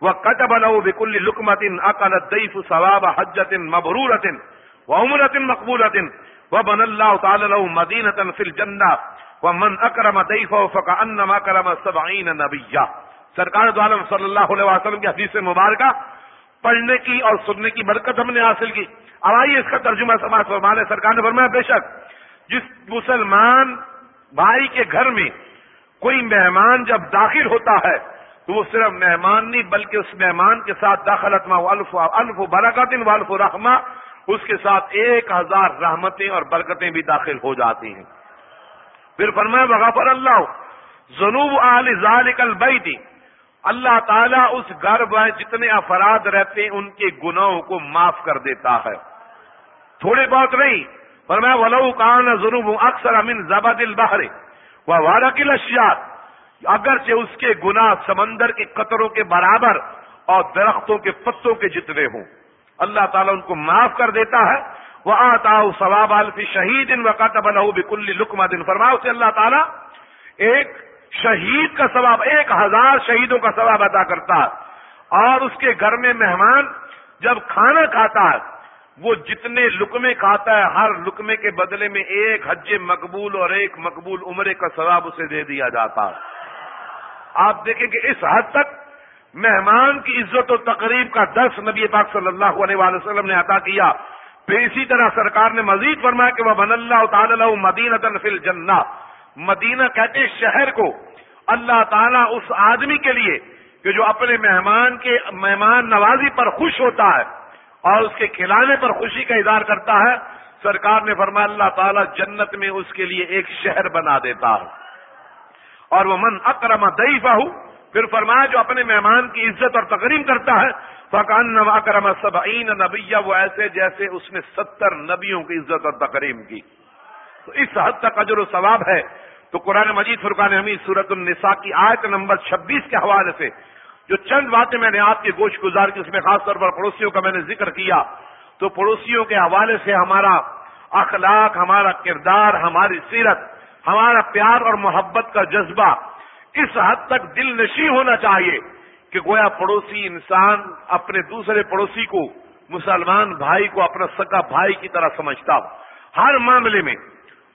وكتب له بكل لقمه اكل الضيف ثواب حجه مبروره وعمره مقبوله وبنى الله تعالى له مدينه في الجنه ومن اكرم ضيفه فكانما كرم 70 نبيا۔ سرکار دو عالم صلی اللہ علیہ وسلم کی حدیث مبارکہ پڑھنے کی اور سننے کی برکت ہم نے حاصل کی۔ اب آئیے اس کا ترجمہ سماج فرمان ہے سرکار نے فرمایا، بے شک جس مسلمان بھائی کے گھر میں کوئی مہمان جب داخل ہوتا ہے، تو وہ صرف مہمان نہیں، بلکہ اس مہمان کے ساتھ داخلت الف الف برکت والف رحمہ اس کے ساتھ ایک ہزار رحمتیں اور برکتیں بھی داخل ہو جاتی ہیں۔ پھر فرمایا بغافر اللہ جنوب علی ذالک البیتی اللہ تعالیٰ اس گھر میں جتنے افراد رہتے ہیں، ان کے گناہوں کو معاف کر دیتا ہے۔ تھوڑے بہت نہیں پر میں ولو کان ضرور ہوں اکثر امین زبد البحر وہ وارکل اشیات اگرچہ اس کے گناہ سمندر کے قطروں کے برابر اور درختوں کے پتوں کے جتنے ہوں۔ اللہ تعالیٰ ان کو معاف کر دیتا ہے۔ وہ آتا ثواب الفی شہید ان وقت بلو بکل لکما دن فرما اسے اللہ تعالیٰ ایک شہید کا ثواب، ایک ہزار شہیدوں کا ثواب ادا کرتا ہے۔ اور اس کے گھر میں مہمان جب کھانا کھاتا ہے، وہ جتنے لکمے کھاتا ہے، ہر لکمے کے بدلے میں ایک حج مقبول اور ایک مقبول عمرے کا ثواب اسے دے دیا جاتا ہے۔ آپ دیکھیں کہ اس حد تک مہمان کی عزت و تقریب کا درس نبی پاک صلی اللہ علیہ وسلم نے عطا کیا۔ پھر اسی طرح سرکار نے مزید فرمایا کہ وہ بن اللہ تعالی مدینہ فل جنا مدینہ کہتے شہر کو۔ اللہ تعالیٰ اس آدمی کے لیے کہ جو اپنے مہمان کے مہمان نوازی پر خوش ہوتا ہے اور اس کے کھلانے پر خوشی کا اظہار کرتا ہے، سرکار نے فرمایا اللہ تعالیٰ جنت میں اس کے لیے ایک شہر بنا دیتا ہے۔ اور وہ من اکرم دئیفا ہوں پھر فرمایا جو اپنے مہمان کی عزت اور تقریم کرتا ہے فقان اکرم سبعین نبیہ وہ ایسے جیسے اس نے ستر نبیوں کی عزت اور تقریم کی۔ تو اس حد تک اجر و ثواب ہے۔ تو قرآن مجید فرقان حمید صورت النساء کی آیت نمبر چھبیس کے حوالے سے جو چند باتیں میں نے آپ کے گوشت گزار کی، اس میں خاص طور پر پڑوسیوں کا میں نے ذکر کیا۔ تو پڑوسیوں کے حوالے سے ہمارا اخلاق، ہمارا کردار، ہماری سیرت، ہمارا پیار اور محبت کا جذبہ اس حد تک دل نشی ہونا چاہیے کہ گویا پڑوسی انسان اپنے دوسرے پڑوسی کو، مسلمان بھائی کو اپنا سکا بھائی کی طرح سمجھتا ہو۔ ہر معاملے میں،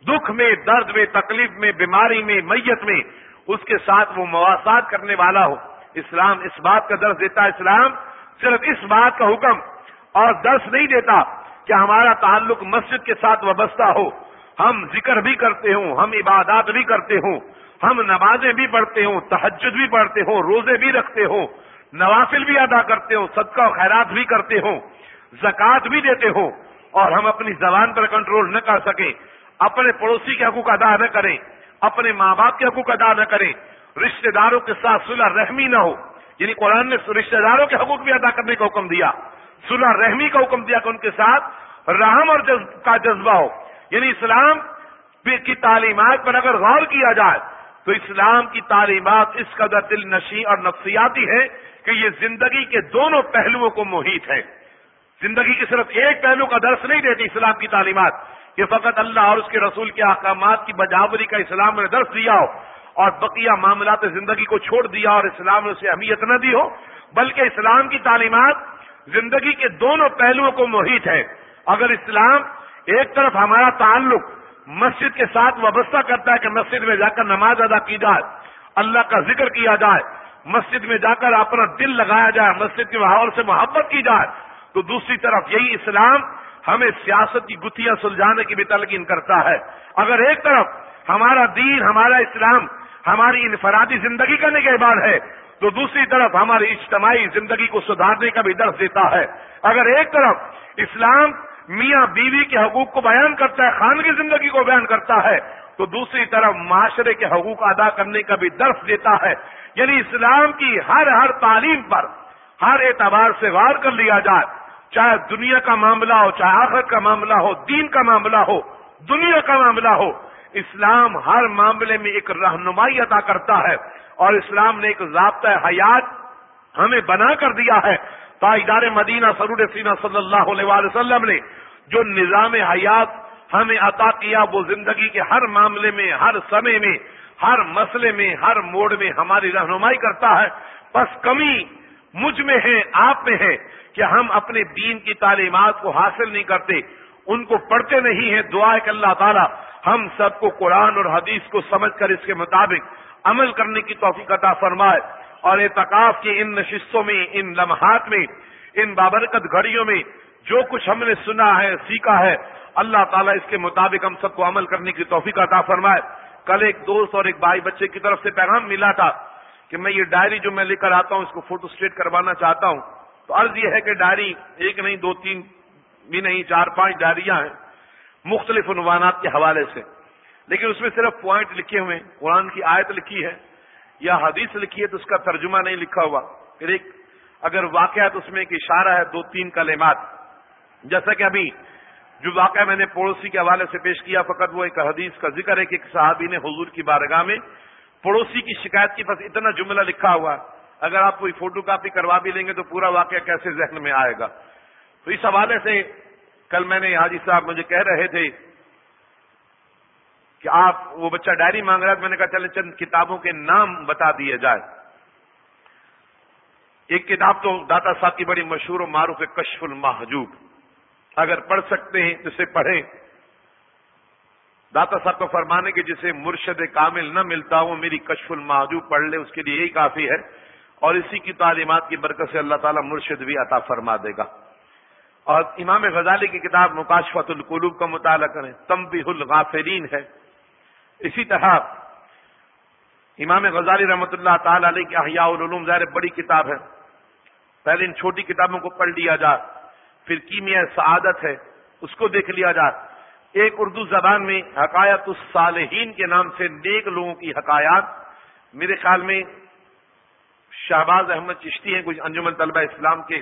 دکھ میں، درد میں، تکلیف میں، بیماری میں، میت میں اس کے ساتھ وہ مواسات کرنے والا ہو۔ اسلام اس بات کا درس دیتا ہے، اسلام صرف اس بات کا حکم اور درس نہیں دیتا کہ ہمارا تعلق مسجد کے ساتھ وابستہ ہو۔ ہم ذکر بھی کرتے ہوں، ہم عبادات بھی کرتے ہوں۔ ہم نمازیں بھی پڑھتے ہوں تحجد بھی پڑھتے ہوں، روزے بھی رکھتے ہوں، نوافل بھی ادا کرتے ہوں، صدقہ و خیرات بھی کرتے ہوں، زکوٰۃ بھی دیتے ہوں اور ہم اپنی زبان پر کنٹرول نہ کر سکیں، اپنے پڑوسی کے حقوق ادا نہ کریں، اپنے ماں باپ کے حقوق ادا نہ کریں، رشتہ داروں کے ساتھ صلح رحمی نہ ہو۔ یعنی قرآن نے رشتہ داروں کے حقوق بھی ادا کرنے کا حکم دیا، صلح رحمی کا حکم دیا کہ ان کے ساتھ رحم اور جذب کا جذبہ ہو۔ یعنی اسلام کی تعلیمات پر اگر غور کیا جائے تو اسلام کی تعلیمات اس قدر دل نشی اور نفسیاتی ہے کہ یہ زندگی کے دونوں پہلوؤں کو محیط ہے زندگی کی صرف ایک پہلو کا درس نہیں دیتی اسلام کی تعلیمات۔ کہ فقط اللہ اور اس کے رسول کے احکامات کی بجاوری کا اسلام نے درس دیا ہو اور بقیہ معاملات زندگی کو چھوڑ دیا اور اسلام نے اسے اہمیت نہ دی ہو، بلکہ اسلام کی تعلیمات زندگی کے دونوں پہلوؤں کو محیط ہے اگر اسلام ایک طرف ہمارا تعلق مسجد کے ساتھ وابستہ کرتا ہے کہ مسجد میں جا کر نماز ادا کی جائے، اللہ کا ذکر کیا جائے، مسجد میں جا کر اپنا دل لگایا جائے، مسجد کے ماحول سے محبت کی جائے۔ تو دوسری طرف یہی اسلام ہمیں سیاست کی گتھیاں سلجھانے کی بھی تلقین کرتا ہے۔ اگر ایک طرف ہمارا دین، ہمارا اسلام ہماری انفرادی زندگی کا نگہبان ہے، تو دوسری طرف ہماری اجتماعی زندگی کو سدھارنے کا بھی درس دیتا ہے۔ اگر ایک طرف اسلام میاں بیوی کے حقوق کو بیان کرتا ہے خان کی زندگی کو بیان کرتا ہے، تو دوسری طرف معاشرے کے حقوق ادا کرنے کا بھی درس دیتا ہے۔ یعنی اسلام کی ہر ہر تعلیم پر ہر اعتبار سے وار کر لیا جائے۔ چاہے دنیا کا معاملہ ہو، چاہے آخر کا معاملہ ہو، دین کا معاملہ ہو، دنیا کا معاملہ ہو، اسلام ہر معاملے میں ایک رہنمائی ادا کرتا ہے۔ اور اسلام نے ایک ضابطۂ حیات ہمیں بنا کر دیا ہے۔ ادار مدینہ سرور سینا صلی اللہ علیہ وسلم نے جو نظام حیات ہمیں عطا کیا وہ زندگی کے ہر معاملے میں، ہر سمے میں، ہر مسئلے میں، ہر موڑ میں ہماری رہنمائی کرتا ہے۔ بس کمی مجھ میں ہے، آپ میں ہے کہ ہم اپنے دین کی تعلیمات کو حاصل نہیں کرتے۔ ان کو پڑھتے نہیں ہیں۔ دعا کہ اللہ تعالیٰ ہم سب کو قرآن اور حدیث کو سمجھ کر اس کے مطابق عمل کرنے کی توفیق عطا فرمائے۔ اور اعتکاف کی ان نشستوں میں، ان لمحات میں، ان بابرکت گھڑیوں میں جو کچھ ہم نے سنا ہے، سیکھا ہے، اللہ تعالیٰ اس کے مطابق ہم سب کو عمل کرنے کی توفیق عطا فرمائے۔ کل ایک دوست اور ایک بھائی بچے کی طرف سے پیغام ملا تھا کہ میں یہ ڈائری جو میں لے کر آتا ہوں، اس کو فوٹو اسٹیٹ کروانا چاہتا ہوں۔ تو عرض یہ ہے کہ ڈائری ایک نہیں، دو، تین بھی نہیں، چار، پانچ ڈائریاں ہیں مختلف عنوانات کے حوالے سے۔ لیکن اس میں صرف پوائنٹ لکھے ہوئے قرآن کی آیت لکھی ہے یا حدیث لکھی ہے تو اس کا ترجمہ نہیں لکھا ہوا۔ پھر ایک اگر واقعہ تو اس میں ایک اشارہ ہے، دو، تین کلمات۔ جیسا کہ ابھی جو واقعہ میں نے پڑوسی کے حوالے سے پیش کیا، فقط وہ ایک حدیث کا ذکر ہے کہ ایک صحابی نے حضور کی بارگاہ میں پڑوسی کی شکایت کی بس اتنا جملہ لکھا ہوا، اگر آپ کوئی فوٹو کاپی کروا بھی لیں گے تو پورا واقعہ کیسے ذہن میں آئے گا؟ تو اس حوالے سے کل میں نے حاجی صاحب مجھے کہہ رہے تھے کہ آپ وہ بچہ ڈائری مانگ رہا ہے میں نے کہا چلے چند کتابوں کے نام بتا دیے جائے ایک کتاب تو داتا صاحب کی بڑی مشہور و معروف ہے کشف المحجوب۔ اگر پڑھ سکتے ہیں تو اسے پڑھیں۔ داتا صاحب کو فرمانے کے جسے مرشد کامل نہ ملتا ہو، میری کشف المحجوب پڑھ لے، اس کے لیے یہی کافی ہے۔ اور اسی کی تعلیمات کی برکت سے اللہ تعالیٰ مرشد بھی عطا فرما دے گا۔ اور امام غزالی کی کتاب مکاشفت القلوب کا مطالعہ کریں۔ تمبی الغافرین ہے۔ اسی طرح امام غزالی رحمۃ اللہ تعالی علیہ کی احیاء العلوم، ظاہر بڑی کتاب ہے۔ پہلے ان چھوٹی کتابوں کو پڑھ لیا جائے پھر کیمیا سعادت ہے، اس کو دیکھ لیا جائے ایک اردو زبان میں حکایت الصالحین کے نام سے نیک لوگوں کی حکایات میرے خیال میں شہباز احمد چشتی ہیں، کچھ انجمن طلبہ اسلام کے۔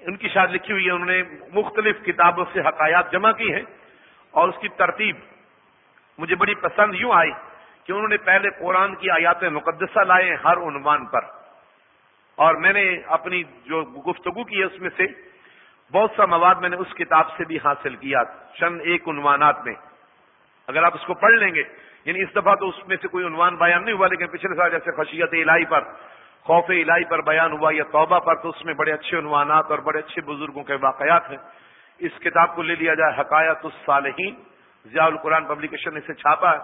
ان کی شاید لکھی ہوئی ہے، انہوں نے مختلف کتابوں سے حکایات جمع کی ہیں۔ اور اس کی ترتیب مجھے بڑی پسند یوں آئی کہ انہوں نے پہلے قرآن کی آیات مقدسہ لائے ہر عنوان پر۔ اور میں نے اپنی جو گفتگو کی ہے اس میں سے، بہت سا مواد میں نے اس کتاب سے بھی حاصل کیا چند ایک عنوانات میں۔ اگر آپ اس کو پڑھ لیں گے یعنی اس دفعہ تو اس میں سے کوئی عنوان بیان نہیں ہوا، لیکن پچھلے سال جیسے خشیت الہی پر، خوف الہی پر بیان ہوا یا توبہ پر، تو اس میں بڑے اچھے عنوانات اور بڑے اچھے بزرگوں کے واقعات ہیں۔ اس کتاب کو لے لیا جائے حقایت الصالحین۔ ضیاء القرآن پبلیکیشن نے اسے چھاپا ہے۔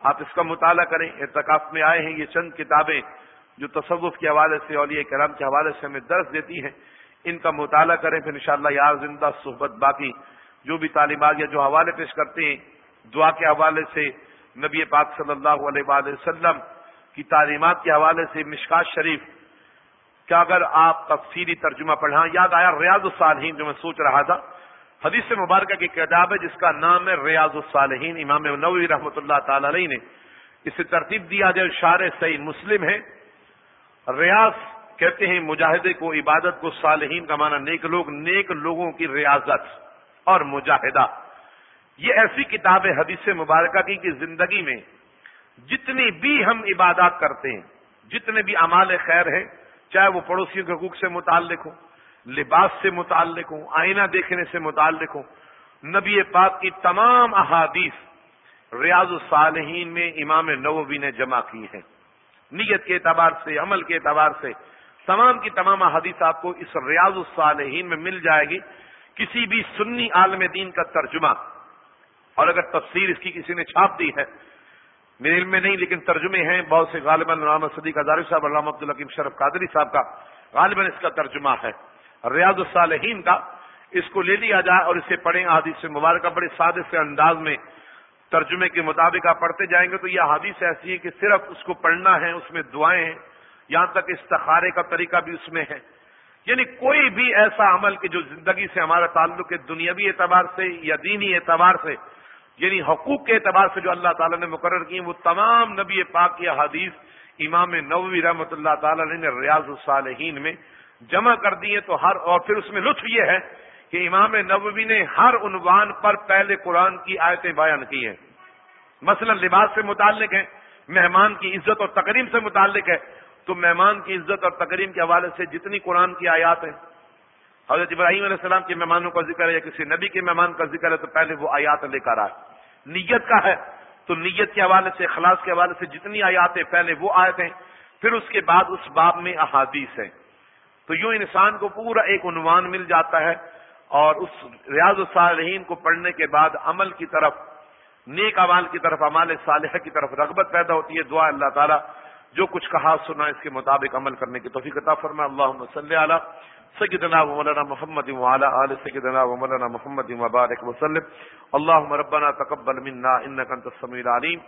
آپ اس کا مطالعہ کریں، اعتکاف میں آئے ہیں، یہ چند کتابیں جو تصوف کے حوالے سے اولیاء کرام کے حوالے سے ہمیں درس دیتی ہیں، ان کا مطالعہ کریں، پھر انشاءاللہ شاء یار زندہ صحبت باقی جو بھی تعلیمات یا جو حوالے پیش کرتے ہیں، دعا کے حوالے سے نبی پاک صلی اللہ علیہ وآلہ وسلم کی تعلیمات کے حوالے سے مشکات شریف کیا اگر آپ تفصیلی ترجمہ پڑھا یاد آیا ریاض الصالحین جو میں سوچ رہا تھا، حدیث مبارکہ کی کتاب ہے جس کا نام ہے ریاض الصالحین، امام نوی رحمۃ اللہ تعالی علیہ نے اسے ترتیب دیا جائے شار صحیح مسلم ہے۔ ریاض کہتے ہیں مجاہدے کو عبادت کو صالحین کا معنی نیک لوگ، نیک لوگوں کی ریاضت اور مجاہدہ۔ یہ ایسی کتاب ہے حدیث مبارکہ کی کہ زندگی میں جتنی بھی ہم عبادات کرتے ہیں، جتنے بھی امال خیر ہیں، چاہے وہ پڑوسیوں کے حقوق سے متعلق ہوں، لباس سے متعلق ہوں، آئینہ دیکھنے سے متعلق ہوں، نبی پاک کی تمام احادیث ریاض الصالحین میں امام نووی نے جمع کی ہے نیت کے اعتبار سے، عمل کے اعتبار سے تمام کی تمام احادیث آپ کو اس ریاض الصالحین میں مل جائے گی۔ کسی بھی سنی عالم دین کا ترجمہ، اور اگر تفسیر اس کی کسی نے چھاپ دی ہے، میرے علم میں نہیں لیکن ترجمے ہیں، بہت سے غالباً علامہ صدیق ازاری صاحب، علامہ عبدالحکیم شرف قادری صاحب کا غالباً اس کا ترجمہ ہے۔ ریاض الصالحین کا، اس کو لے لیا جائے اور اسے پڑھیں حادث مبارکہ بڑے سادے سے انداز میں ترجمے کے مطابق آپ پڑھتے جائیں گے تو یہ حادث ایسی ہے کہ صرف اس کو پڑھنا ہے، اس میں دعائیں ہیں۔ یہاں تک استخارے کا طریقہ بھی اس میں ہے۔ یعنی کوئی بھی ایسا عمل کہ جو زندگی سے ہمارا تعلق ہے، دنیاوی اعتبار سے یا دینی اعتبار سے یعنی حقوق کے اعتبار سے جو اللہ تعالیٰ نے مقرر کی وہ تمام نبی پاک کی حدیث امام نووی رحمۃ اللہ تعالی نے ریاض الصالحین میں جمع کر دیے تو ہر اور پھر اس میں لطف یہ ہے کہ امام نبوی نے ہر عنوان پر پہلے قرآن کی آیتیں بیان کی ہیں۔ مثلا لباس سے متعلق ہے مہمان کی عزت اور تقریم سے متعلق ہے۔ تو مہمان کی عزت اور تقریم کے حوالے سے جتنی قرآن کی آیات ہیں۔ حضرت ابراہیم علیہ السلام کے مہمانوں کا ذکر ہے یا کسی نبی کے مہمان کا ذکر ہے، تو پہلے وہ آیات لے کر آئے۔ نیت کا ہے، تو نیت کے حوالے سے خلاص کے حوالے سے جتنی آیات ہیں پہلے وہ آیتیں پھر اس کے بعد اس باب میں احادیث ہیں۔ تو یوں انسان کو پورا ایک عنوان مل جاتا ہے۔ اور اس ریاض الصالحین کو پڑھنے کے بعد عمل کی طرف، نیک امال کی طرف، عمال صالحہ کی طرف رغبت پیدا ہوتی ہے، دعا اللہ تعالیٰ جو کچھ کہا، سنا، اس کے مطابق عمل کرنے کی توفیق عطا فرما اللہ صلی علی سیدنا مولانا محمد وعلى آل سيدنا ومولانا محمد وبارك وسلم اللهم ربنا تقبل منا انك انت السميع العليم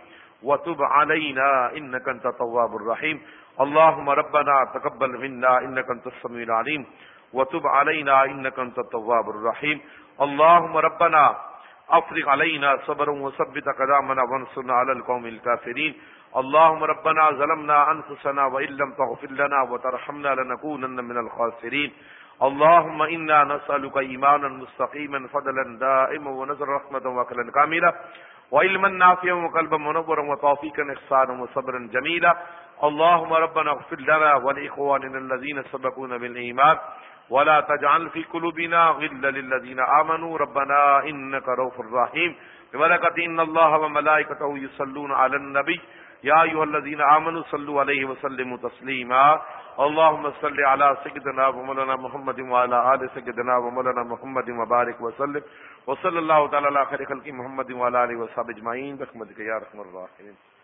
وتب علينا انك انت التواب الرحيم اللهم ربنا تقبل منا انك انت السميع العليم وتب علينا انك انت التواب الرحيم. اللهم ربنا افرغ علينا صبرا وثبت قدامنا وانصرنا على القوم الكافرين. اللهم ربنا ظلمنا انفسنا وان لم تغفر لنا وترحمنا لنكونن من الخاسرين. اللهم انا نسالك ايمانا مستقيما، فضلا دائما، ونزل رحمه وكلا كاملا، وعلما نافعا وقلبا منورا، وتوفيقا احسانا وصبرا جميلا. اللهم ربنا اغفر لنا ولإخواننا الذين سبقونا بالإيمان. ولا تجعل في قلوبنا غلا للذين آمنوا. ربنا إنك روف الرحيم بملكة إن الله وملائكته يصلون على النبي. يا أيها الذين آمنوا صلوا عليه وسلموا تسليما. اللهم صل على سيدنا ومولانا محمد وعلى آل سيدنا ومولانا محمد وبارك وسلم. وصلى الله تعالى على خير خلق محمد وعلى آله وصحبه أجمعين. برحمتك يا رحمن الراحمين.